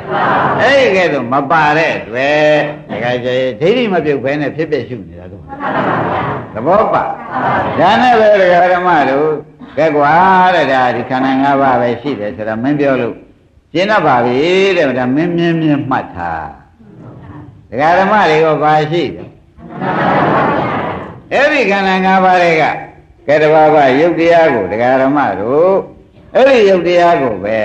အဲ့ဒီကဲဆိုမပါတဲ့အတွက်တခါကျရင်ဒိဋ္ဌိမပြုတ်ဘဲနဲ့ဖြစ်ဖြစ်ရှုနေတာတော့သဘောပါဒါနဲ့ပဲဒကာဓမ္မတို့ကဲကွာတဲ့ဒါဒီခန္ဓာ၅ပါးပဲရှိတယ်ဆိုတော့မင်းပြောလို့ရှင်းတော့ပါပြီတဲ့ဒါမင်းမြင်းမြင်းမှတ်ထားဒကာဓမ္မတွေကဘာရှိတယ် အဲ့ဒီခန္ဓာ၅ပါးတွေကကဲတဘာဘာယုတ်တရားကိုဒကာဓမ္မတို့အဲ့ဒီယုတ်တရားကိုပဲ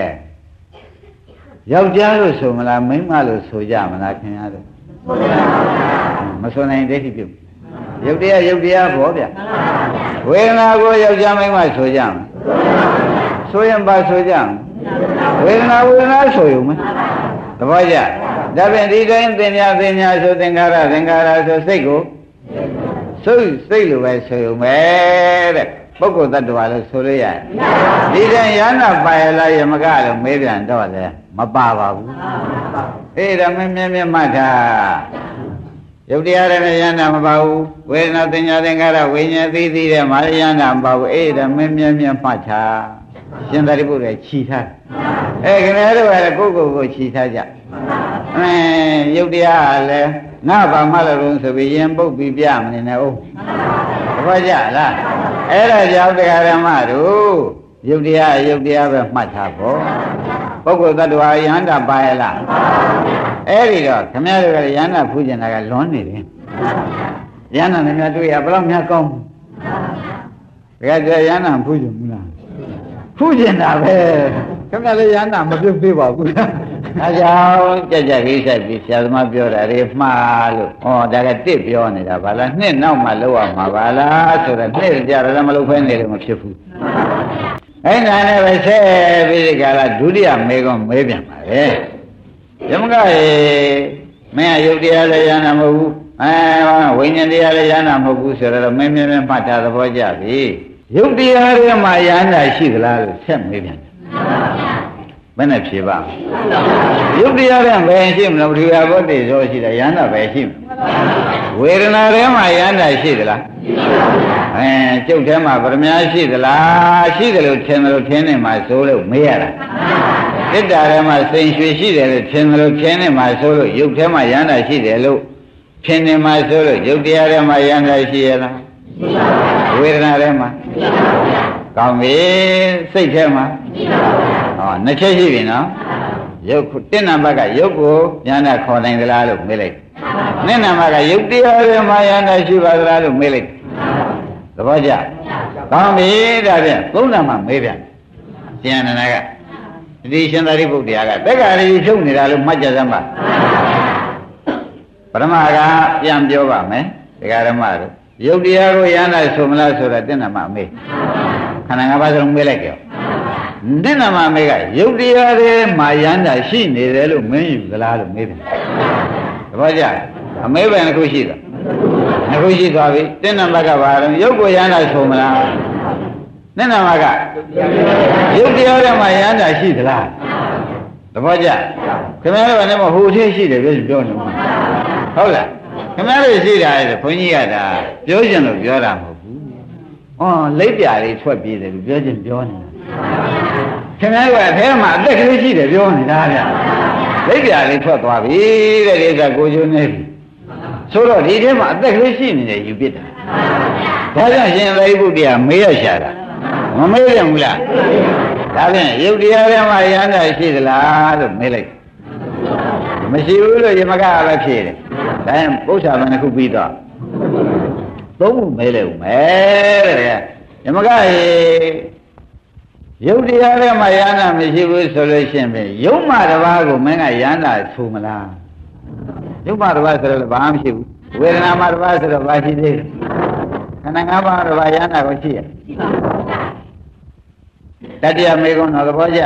ယောက်ျားလို့ဆိုမလားမိန်းမလို့ဆိုကြမလားခင်ဗျားတို့မဆိုနိုင်ဒိဋ္ဌိပြုတ်ယုတ်တရားယုတ်တရားဘောဗျဝေဒနာကိုယောက်ျားမိန်းမဆိုကြမယ်ဆိုရင်ပါဆိုကြမယ်ဝေဒနာဝေဒနာဆိုရုံပဲသဘောကျဒါဖြင့်ဒီတိုင်းသင်ညာသင်ညာဆိုသင်္ခါရသင်္ခါရဆိုစိတ်ကို စိတ်စိတ်လိုပဲဆိုရုံပဲတဲ့ပုဂ္ဂိုလ်တ attva လို့ဆိုလို့ရတယ်ဒီတိုင်းရဟနာပါရလားယမကလို့မေးပြန်တော့တယ်မပါပါဘူးအေးဒါမင်းမြဲမြဲမှတ်တာယုတ်တရားလည်းယန္တာမပါဘူးဝေဒနာသင်ညာသင်္ခါရဝိညာဉ်သိသိတဲ့မာယန္တာမပါဘူးအေးဒါမင်းမြဲမြဲမှတ်တာရှင်သာရိပုတ္တရာခြိထားအဲခင်ဗျားတို့ကလည်းကိုယ့်ကိုယ်ကိုခြိထားကြအဲယုတ်တရားကလည်း ငါဘာမှလည်းဆိုပြီးရင်ပုတ်ပြီးပြမနေနဲ့ဟုတ်တပည့်ကြလားအဲ့ဒါကြောင့်တရားဓမ္မတို့ယုတ်တရားယုတ်တရားပဲမှတ်ထားဖို့ပုဂ္ဂိုလ်တ attva ယန္တာပါရလားအဲ့ဒီတော့ခမည်းတော်ကယန္တာဖူးကျင်တာကလွန်နေတယ်ယန္တာနဲ့များတွေ့ရဘယ်တော့များကောင်းတကယ်ကြယန္တာဖူးကျင်ဘူးလားဖူးကျင်တာပဲခမည်းလည်းယန္တာမပြုတ်သေးပါဘူး အဲကြောင့်ကြက်ကြက်ကြီးဆက်ပြီးဆရာသမားပြောတာတွေမှားလို့ဩဒါကတစ်ပြောနေတာဗလားနှစ်နောက်မှလောက်ရမှာဗလားဆိုတော့နှစ်ကြတယ်မလုပ်ဖဲနေလို့မဖြစ်ဘူးအဲ့ဒါနဲ့ပဲဆက်ပြီးဒီကလာဒုတိယမေကွန်မေးပြန်ပါလေယမကရေမင်းကယုတ်တရားလည်းရဟနာမဟုတ်ဘူးအဲဝိညာဉ်တရားလည်းရဟနာမဟုတ်ဘူးဆိုတော့မင်းမင်းမမှတ်တာသဘောကျပြီယုတ်တရားတွေမှာရဟနာရှိသလားလို့ဆက်မေးပြန်တယ် ဘယ်နဲ့ဖြေပါယုတ်တရားတဲ့ဘယ်ရှိမလဲဘုရားဘောတိရောရှိတယ်ယန္တာပဲရှိမလဲဝေဒနာထဲမှာယန္တာရှိသလားအဲကျုပ်ထဲမှာဗရမ ्या ရှိသလားရှိတယ်လို့ထင်တယ်လို့ထင်နေမှာဆိုလို့မေးရတာတိတ္တာထဲမှာစိန်ရွှေရှိတယ်လို့ထင်တယ်လို့ထင်နေမှာဆိုလို့ယုတ်ထဲမှာယန္တာရှိတယ်လို့ထင်နေမှာဆိုလို့ယုတ်တရားထဲမှာယန္တာရှိရလားဝေဒနာထဲမှာကောင်းပြီစိတ်ထဲမှာ ဟောနှစ်ချက်ရှိပြီနော်ရုပ်တစ်နံပါတ်ကရုပ်ကိုညာနာခေါ်နိုင်သလားလို့မေးလိုက်နှစ်နံပါတ်ကရုပ်တရားတွေမှာညာနာရှိပါသလားလို့မေးလိုက်သဘောကျကောင်းပြီဒါဖြင့်သုံးနံပါတ်မေးပြန်ကျန်နာကဒီရှင်သာရိပုတ္တရာကတက္ကရာကြီးဖြုတ်နေတာလို့မှတ်ကြစမ်းပါပရမကပြန်ပြောပါမယ်ဒကာဓမ္မတို့ယုတ်တရားကိုရဟန္တာဆိုမလားဆိုတော့တဲ့နံပါတ်မေးခန္ဓာ၅ပါးစလုံးမေးလိုက်ကြော တဲ့နာမမေကယုတ်တရားတွေမှာယန္တာရှိနေတယ်လို့မင်းယူသလားလို့မေးတယ်တပည့်ကြအမေးပဲတစ်ခုရှိတာတစ်ခုရှိသွားပြီတဲ့နာမကဘာလဲယုတ်ကိုယန္တာဆိုမလားတဲ့နာမကယုတ်တရားတွေမှာယန္တာရှိသလားတပည့်ကြခင်ဗျားတို့ကလည်းမဟိုသေးရှိတယ်ပြောပြောနေမှာဟုတ်လားခင်ဗျားတို့ရှိတာလေဘုန်းကြီးကဒါပြောချင်လို့ပြောတာမဟုတ်ဘူး။အော်လက်ပြလေးထွက်ပြေးတယ်လို့ပြောချင်ပြောနေတာ။ ခင်ဗျားကအထဲမှာအသက်ကလေးရှိတယ်ပြောနေတာဗျ။လက်ပြလေးထွက်သွားပြီတဲ့ဒီကကိုကျိုးနေပြီ။ဆိုတော့ဒီထဲမှာအသက်ကလေးရှိနေတယ်ယူပစ်တာ။ဒါကြောင့်ရှင်သာရိပုတ္တရာမေးရရှာတာ။မမေးရဘူးလား။ဒါဖြင့်ယုတ်တရားထဲမှာရဟန္တာရှိသလားလို့မေးလိုက်။မရှိဘူးလို့ယမကလည်းဖြေတယ်။ဒါရင်ပု္ပ္ပာမနှစ်ခုပြီးတော့သုံးခုမဲလဲဦးမဲတဲ့ယမကရေ ရုပ်တရားထဲမှာယန္တာမရှိဘူးဆိုလို့ရှိရင်ပဲယုံမှတစ်ပါးကိုမင်းကယန္တာထူမလားယုံမှတစ်ပါးဆိုတော့ဘာမှမရှိဘူးဝေဒနာမှတစ်ပါးဆိုတော့ဘာရှိသေးလဲခန္ဓာ၅ပါးတစ်ပါးယန္တာကိုရှိရတတိယမေကုံတော်သဘောကျ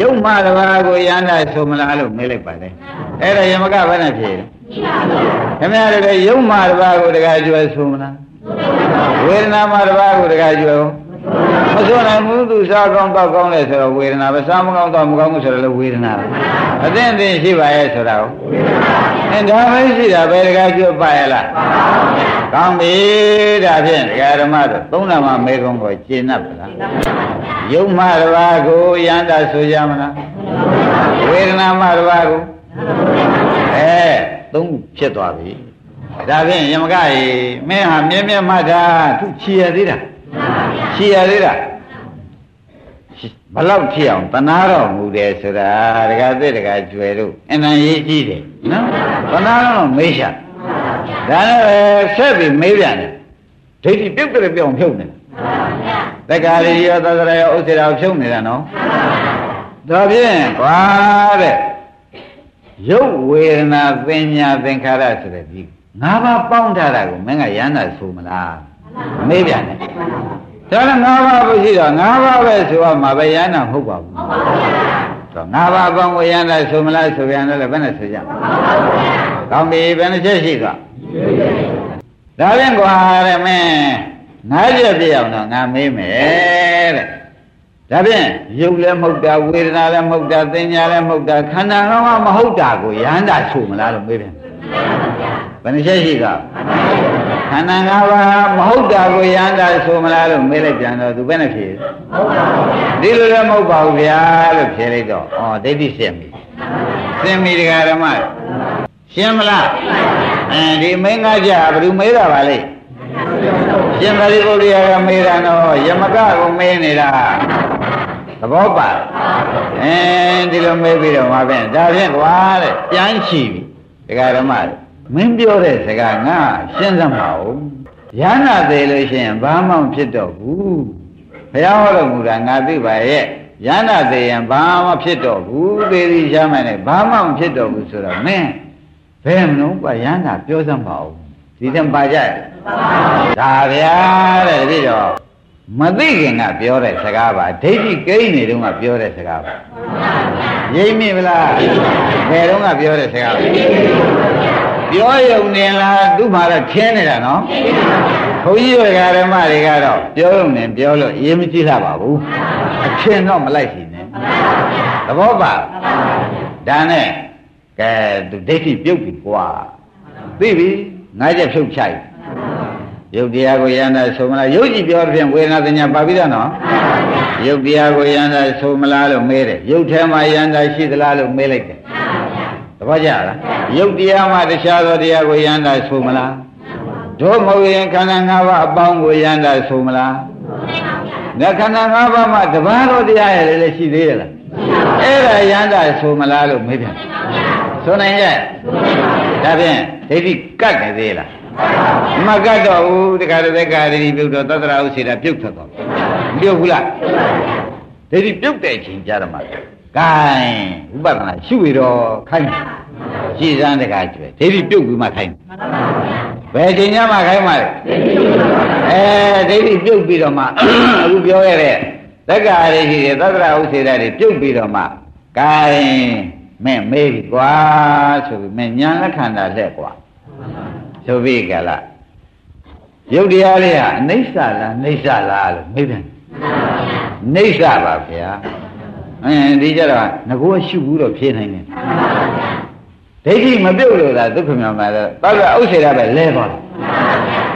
ယုံမှတစ်ပါးကိုယန္တာထူမလားလို့မေးလိုက်ပါလေအဲ့ဒါယမကဘယ်နဲ့ဖြေလဲခင်ဗျားတို့ယုံမှတစ်ပါးကိုတခါကျွယ်ထူမလားဝေဒနာမှတစ်ပါးကိုတခါကျွယ် မဆိုနိုင်ဘူးသူစားကောင်းတော့ကောင်းလဲဆိုတော့ဝေဒနာပဲစားမကောင်းတော့မကောင်းဘူးဆိုတော့လည်းဝေဒနာပဲအသိအသိရှိပါရဲ့ဆိုတာကိုအဲဒါပဲရှိတာပဲတကားကျွတ်ပါရဲ့လားကောင်းပြီဒါဖြင့်ဒကာဓမ္မတို့သုံးနာမမေကုံကိုကျင့်납ပါလားယုံမှတစ်ပါးကိုယန္တာဆိုကြမလားဝေဒနာမှတစ်ပါးကိုအဲသုံးဖြစ်သွားပြီဒါဖြင့်ယမကရေမင်းဟာမြဲမြဲမှတ်တာသူချီရသေးတာ ချီရသေးတာဘလောက်ဖြစ်အောင်တနာတော်မူတယ်ဆိုတာဒကာသစ်ဒကာကျွယ်တို့အနံရေးကြည့်တယ်နော်တနာတော်မေးရှာဒါနဲ့ဆက်ပြီးမေးပြန်တယ်ဒိဋ္ဌိပြုတ်တယ်ပြောင်းဖြုတ်နေတက္ကာရီရောသဒရရောဥစ္စေရာဖြုတ်နေတာနော်ဒါဖြင့်ကွာတဲ့ရုပ်ဝေဒနာသင်ညာသင်္ခါရဆိုတဲ့ဒီငါးပါးပေါင်းထားတာကိုမင်းကရမ်းတာဆိုမလား မေးပြန်တယ်ဒါလည်းငါးပါးပဲရှိတော့ငါးပါးပဲဆိုတော့မှာပဲရမ်းတာမဟုတ်ပါဘူးတော့ငါးပါးပေါင်းကိုရမ်းတာဆိုမလားဆိုပြန်တော့လည်းဘယ်နဲ့ဆိုကြမလဲကောင်းပြီဘယ်နှချက်ရှိသွားဒါဖြင့်ကွာတဲ့မင်းငါးချက်ပြည့်အောင်တော့ငါမေးမယ်တဲ့ဒါဖြင့်ယုတ်လည်းမဟုတ်တာဝေဒနာလည်းမဟုတ်တာသင်ညာလည်းမဟုတ်တာခန္ဓာကောင်းကမဟုတ်တာကိုရဟန္တာဆိုမလားလို့မေးပြန် ဘယ်နှချက်ရှိကခန္ဓာ၅ပါးမဟုတ်တာကိုရဟန္တာဆိုမလားလို့မေးလိုက်ပြန်တော့သူဘယ်နဲ့ဖြေဒီလိုလည်းမဟုတ်ပါဘူးဗျာလို့ဖြေလိုက်တော့ဩဒိဋ္ဌိရှင်းပြီရှင်းပြီတရားဓမ္မရှင်းမလားအဲဒီမင်းငါကြဘယ်သူမေးတာပါလဲရှင်သာရိပုတ္တရာကမေးတာတော့ယမကကိုမေးနေတာသဘောပါအဲဒီလိုမေးပြီးတော့မှာပြန်ဒါဖြင့်ကွာတဲ့ပြန်ချီပြီတရားဓမ္မ မင်းပြောတဲ့စကားငါရှင်းစမ်းပါဦးရဟနာသေးလို့ရှိရင်ဘာမှမဖြစ်တော့ဘူးဘုရားဟောတော်မူတာငါသိပါရဲ့ရဟနာသေးရင်ဘာမှဖြစ်တော့ဘူးသေသည်ရှားမှလည်းဘာမှမဖြစ်တော့ဘူးဆိုတော့မင်းဘယ်မလို့ပါရဟနာပြောစမ်းပါဦးဒီတံပါကြဒါဗျာတဲ့ဒီတော့မသိခင်ကပြောတဲ့စကားပါဒိဋ္ဌိကိန်းနေတုန်းကပြောတဲ့စကားပါရိပ်မိဗလားဘယ်တော့ကပြောတဲ့စကားပါ ပြောယုံနေလားသူ့မှာတော့ခင်းနေတာနော်ဘုန်းကြီးတွေကဓမ္မတွေကတော့ပြောယုံနေပြောလို့ရေးမကြည့်လာပါဘူးအချင်းတော့မလိုက်စီနဲ့သဘောပါဒါနဲ့ကဲသူဒိဋ္ဌိပြုတ်ပြီကွာသိပြီငါးချက်ဖြုတ်ချိုက်ရုပ်တရားကိုယန္တာဆိုမလားရုပ်ကြည့်ပြောတဲ့ဖြင့်ဝေဒနာသညာပါပြီးသားနော်ရုပ်တရားကိုယန္တာဆိုမလားလို့မေးတယ်ရုပ်ထဲမှာယန္တာရှိသလားလို့မေးလိုက်တယ် သဘောကျလားရုပ်တရားမှတခြားသောတရားကိုယန္တာဆိုမလားတို့မဟုတ်ရင်ခန္ဓာ၅ပါးအပေါင်းကိုယန္တာဆိုမလားငါခန္ဓာ၅ပါးမှတပါးသောတရားရဲ့လည်းရှိသေးရဲ့လားအဲ့ဒါယန္တာဆိုမလားလို့မေးပြန်ဆိုနိုင်ရဲ့ဒါဖြင့်ဒိဋ္ဌိကတ်နေသေးလားမကတ်တော့ဘူးတခါတည်းကာရီပြုတ်တော့သတ္တရာဥစေတာပြုတ်ထွက်သွားပြုတ်ဘူးလားဒိဋ္ဌိပြုတ်တဲ့အချိန်ကြတော့မှ ကဲဥပဒနာရှုရတော့ခိုင်းရှင်းစမ်းတကားကျွဲဒိဋ္ဌိပြုတ်ပြီးမှခိုင်းဘယ်ချိန်မှခိုင်းမှလဲအဲဒိဋ္ဌိပြုတ်ပြီးတော့မှအခုပြောရတဲ့သက္ကာရီရှိတယ်သတ္တရာဥစေတာတွေပြုတ်ပြီးတော့မှကဲမင်းမေးပြီကွာဆိုပြီးမင်းညာလက်ခန္ဓာလက်ကွာဆိုပြီးကလားရုပ်တရားလေးဟာအနိစ္စလားနှိစ္စလားလို့မေးပြန်နှိစ္စပါဗျာ အင်းဒီကြတော့ငကိုရှုဘူးတော့ဖြေနိုင်တယ်ဒိဋ္ဌိမပြုတ်လို့လားဒုက္ခမြောင်မှာတော့တောက်ဥစ္စေရပဲလဲသွားတယ်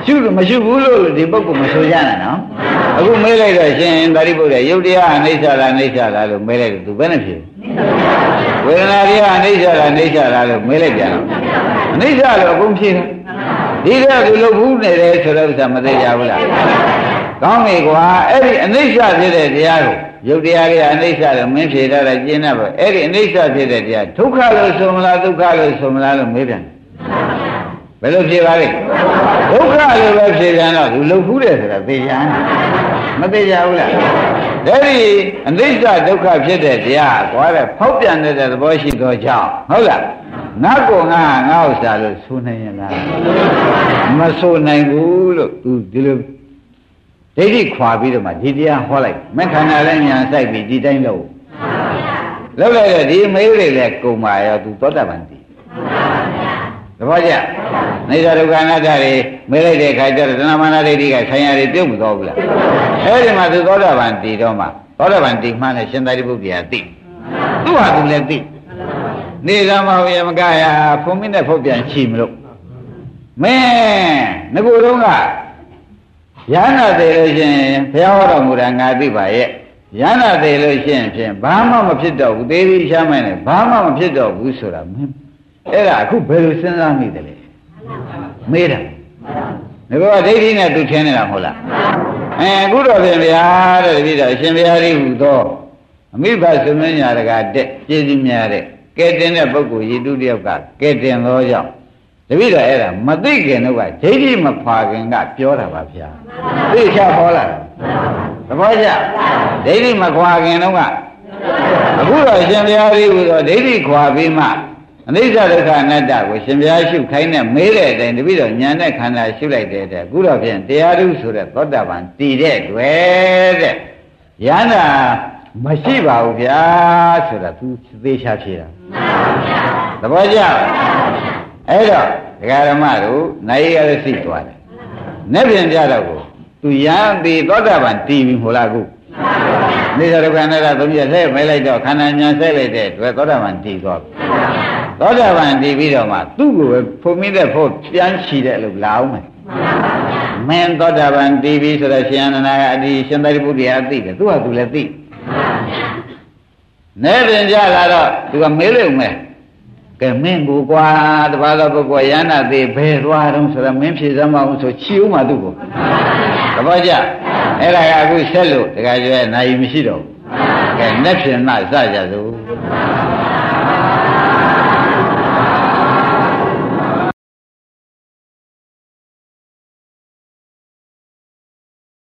ရှုလို့မရှုဘူးလို့ဒီပုဂ္ဂိုလ်မဆိုကြနဲ့နော်အခုမေးလိုက်တော့ရှင်သာရိပုတ္တရာယုတ်တရားအနိစ္စလားအနိစ္စလားလို့မေးလိုက်တော့သူဘယ်နဲ့ဖြေဝေဒနာတွေကအနိစ္စလားအနိစ္စလားလို့မေးလိုက်ပြန်တော့အနိစ္စလို့အကုန်ဖြေတယ်ဒီတော့သူလုပ်ဘူးနေတယ်ဆိုတော့ဥစ္စာမသိကြဘူးလားကောင်းပြီကွာအဲ့ဒီအနိစ္စဖြစ်တဲ့တရားကို ယုတ်တရားတွေအနိစ္စလို့မင်းဖြေထားတာကျင်းတော့အဲ့ဒီအနိစ္စဖြစ်တဲ့တရားဒုက္ခလို့ဆိုမလားဒုက္ခလို့ဆိုမလားလို့မေးပြန်ဘယ်လိုဖြေပါလဲဒုက္ခလို့ပဲဖြေပြန်တော့သူလှုပ်ဖူးတယ်ဆိုတာသိကြမ်းမသိကြဘူးလားဒါဒီအနိစ္စဒုက္ခဖြစ်တဲ့တရားကွာတဲ့ဖောက်ပြန်တဲ့သဘောရှိသောကြောင့်ဟုတ်လားငါကောငါငါဥစ္စာလို့ဆိုနိုင်ရလားမဆိုနိုင်ဘူးလို့သူဒီလို ဒိဋ္ဌိခွာပြီးတော့မှဒီတရားဟောလိုက်မခန္ဓာလည်းညာစိုက်ပြီးဒီတိုင်းလို့လောက်လိုက်တော့ဒီမေးတွေလည်းကုံပါရောသူသောတာပန်တည်သဘောကျနေသာဒုက္ခအနတ္တတွေမေးလိုက်တဲ့အခါကျတော့တဏမာနဒိဋ္ဌိကဆိုင်ရာတွေပြုတ်မသွားဘူးလားအဲဒီမှာသူသောတာပန်တည်တော့မှသောတာပန်တည်မှနဲ့ရှင်သာရိပုတ္တရာသိသူ့ဟာသူလည်းသိနေသာမဝေမကရာဖုံမင်းနဲ့ဖုတ်ပြန်ချီမလို့မင်းငကိုယ်တော့က ရဟနာသေးလို့ရှင်ဘုရားဟောတော်မူတာငါသိပါရဲ့ရဟနာသေးလို့ရှင်ဖြင့်ဘာမှမဖြစ်တော့ဘူးသေးသေးရှားမှန်းနဲ့ဘာမှမဖြစ်တော့ဘူးဆိုတာမင်းအဲ့ဒါအခုဘယ်လိုစဉ်းစားမိတယ်လဲမေးတာဒီကောဒိဋ္ဌိနဲ့သူထင်းနေတာမဟုတ်လားအဲအခုတော့ပြင်ဗျာတဲ့တပည့်တော်ရှင်ဘုရားကြီးဟူသောအမိဘသုမင်းညာတကတဲ့ကျေးဇူးများတဲ့ကဲတင်တဲ့ပုဂ္ဂိုလ်ရည်သူတယောက်ကကဲတင်သောကြောင့် တပည့်တော်အဲ့ဒါမသိခင်တော့ကဒိဋ္ဌိမဖွာခင်ကပြောတာပါဗျာသိချခေါ်လာသဘောကျဒိဋ္ဌိမခွာခင်တော့ကအခုတော့ရှင်ဘုရားကြီးဟူသောဒိဋ္ဌိခွာပြီးမှအနိစ္စဒုက္ခအနတ္တကိုရှင်ဘုရားရှုခိုင်းနဲ့မေးတဲ့အတိုင်းတပည့်တော်ဉာဏ်နဲ့ခန္ဓာရှုလိုက်တဲ့တဲ့အခုတော့ဖြင့်တရားဓုဆိုတဲ့သောတာပန်တည်တဲ့တွေ့တဲ့ယန္တာမရှိပါဘူးဗျာဆိုတာသူသေချာဖြေတာသဘောကျ အဲ့တော့ဒကာရမတို့နိုင်ရသိသွားတယ်နဲ့ပြင်ကြတော့ကိုသူယံပြီးသောတာပန်တည်ပြီမို့လားခုနေရဒုက္ခနဲ့ကသုံးပြဆဲမဲလိုက်တော့ခန္ဓာညာဆဲလိုက်တဲ့တွေ့သောတာပန်တည်သွားပြီသောတာပန်တည်ပြီးတော့မှသူ့ကိုပဲဖုံမိတဲ့ဖို့ပြန်ချီတဲ့လို့လာအောင်မယ်မင်းသောတာပန်တည်ပြီဆိုတော့ရှင်အနန္ဒာကအဒီရှင်သာရိပုတ္တရာသိတယ်သူကသူလည်းသိနေပြင်ကြလာတော့သူကမေးလို့မယ်ကဲ မင်းကိုကွာတပါးသောပုဂ္ဂိုလ်ရဟနာသေးဘယ်သွားတော့ဆိုတော့မင်းဖြေစမ်းမအောင်ဆိုချီဦးမှာသူ့ကိုတပည့်ကြအဲ့ဒါကအခုဆက်လို့တခါကျဲနိုင်မရှိတော့ဘူးကဲနဲ့ဖြင့်မှစကြစို့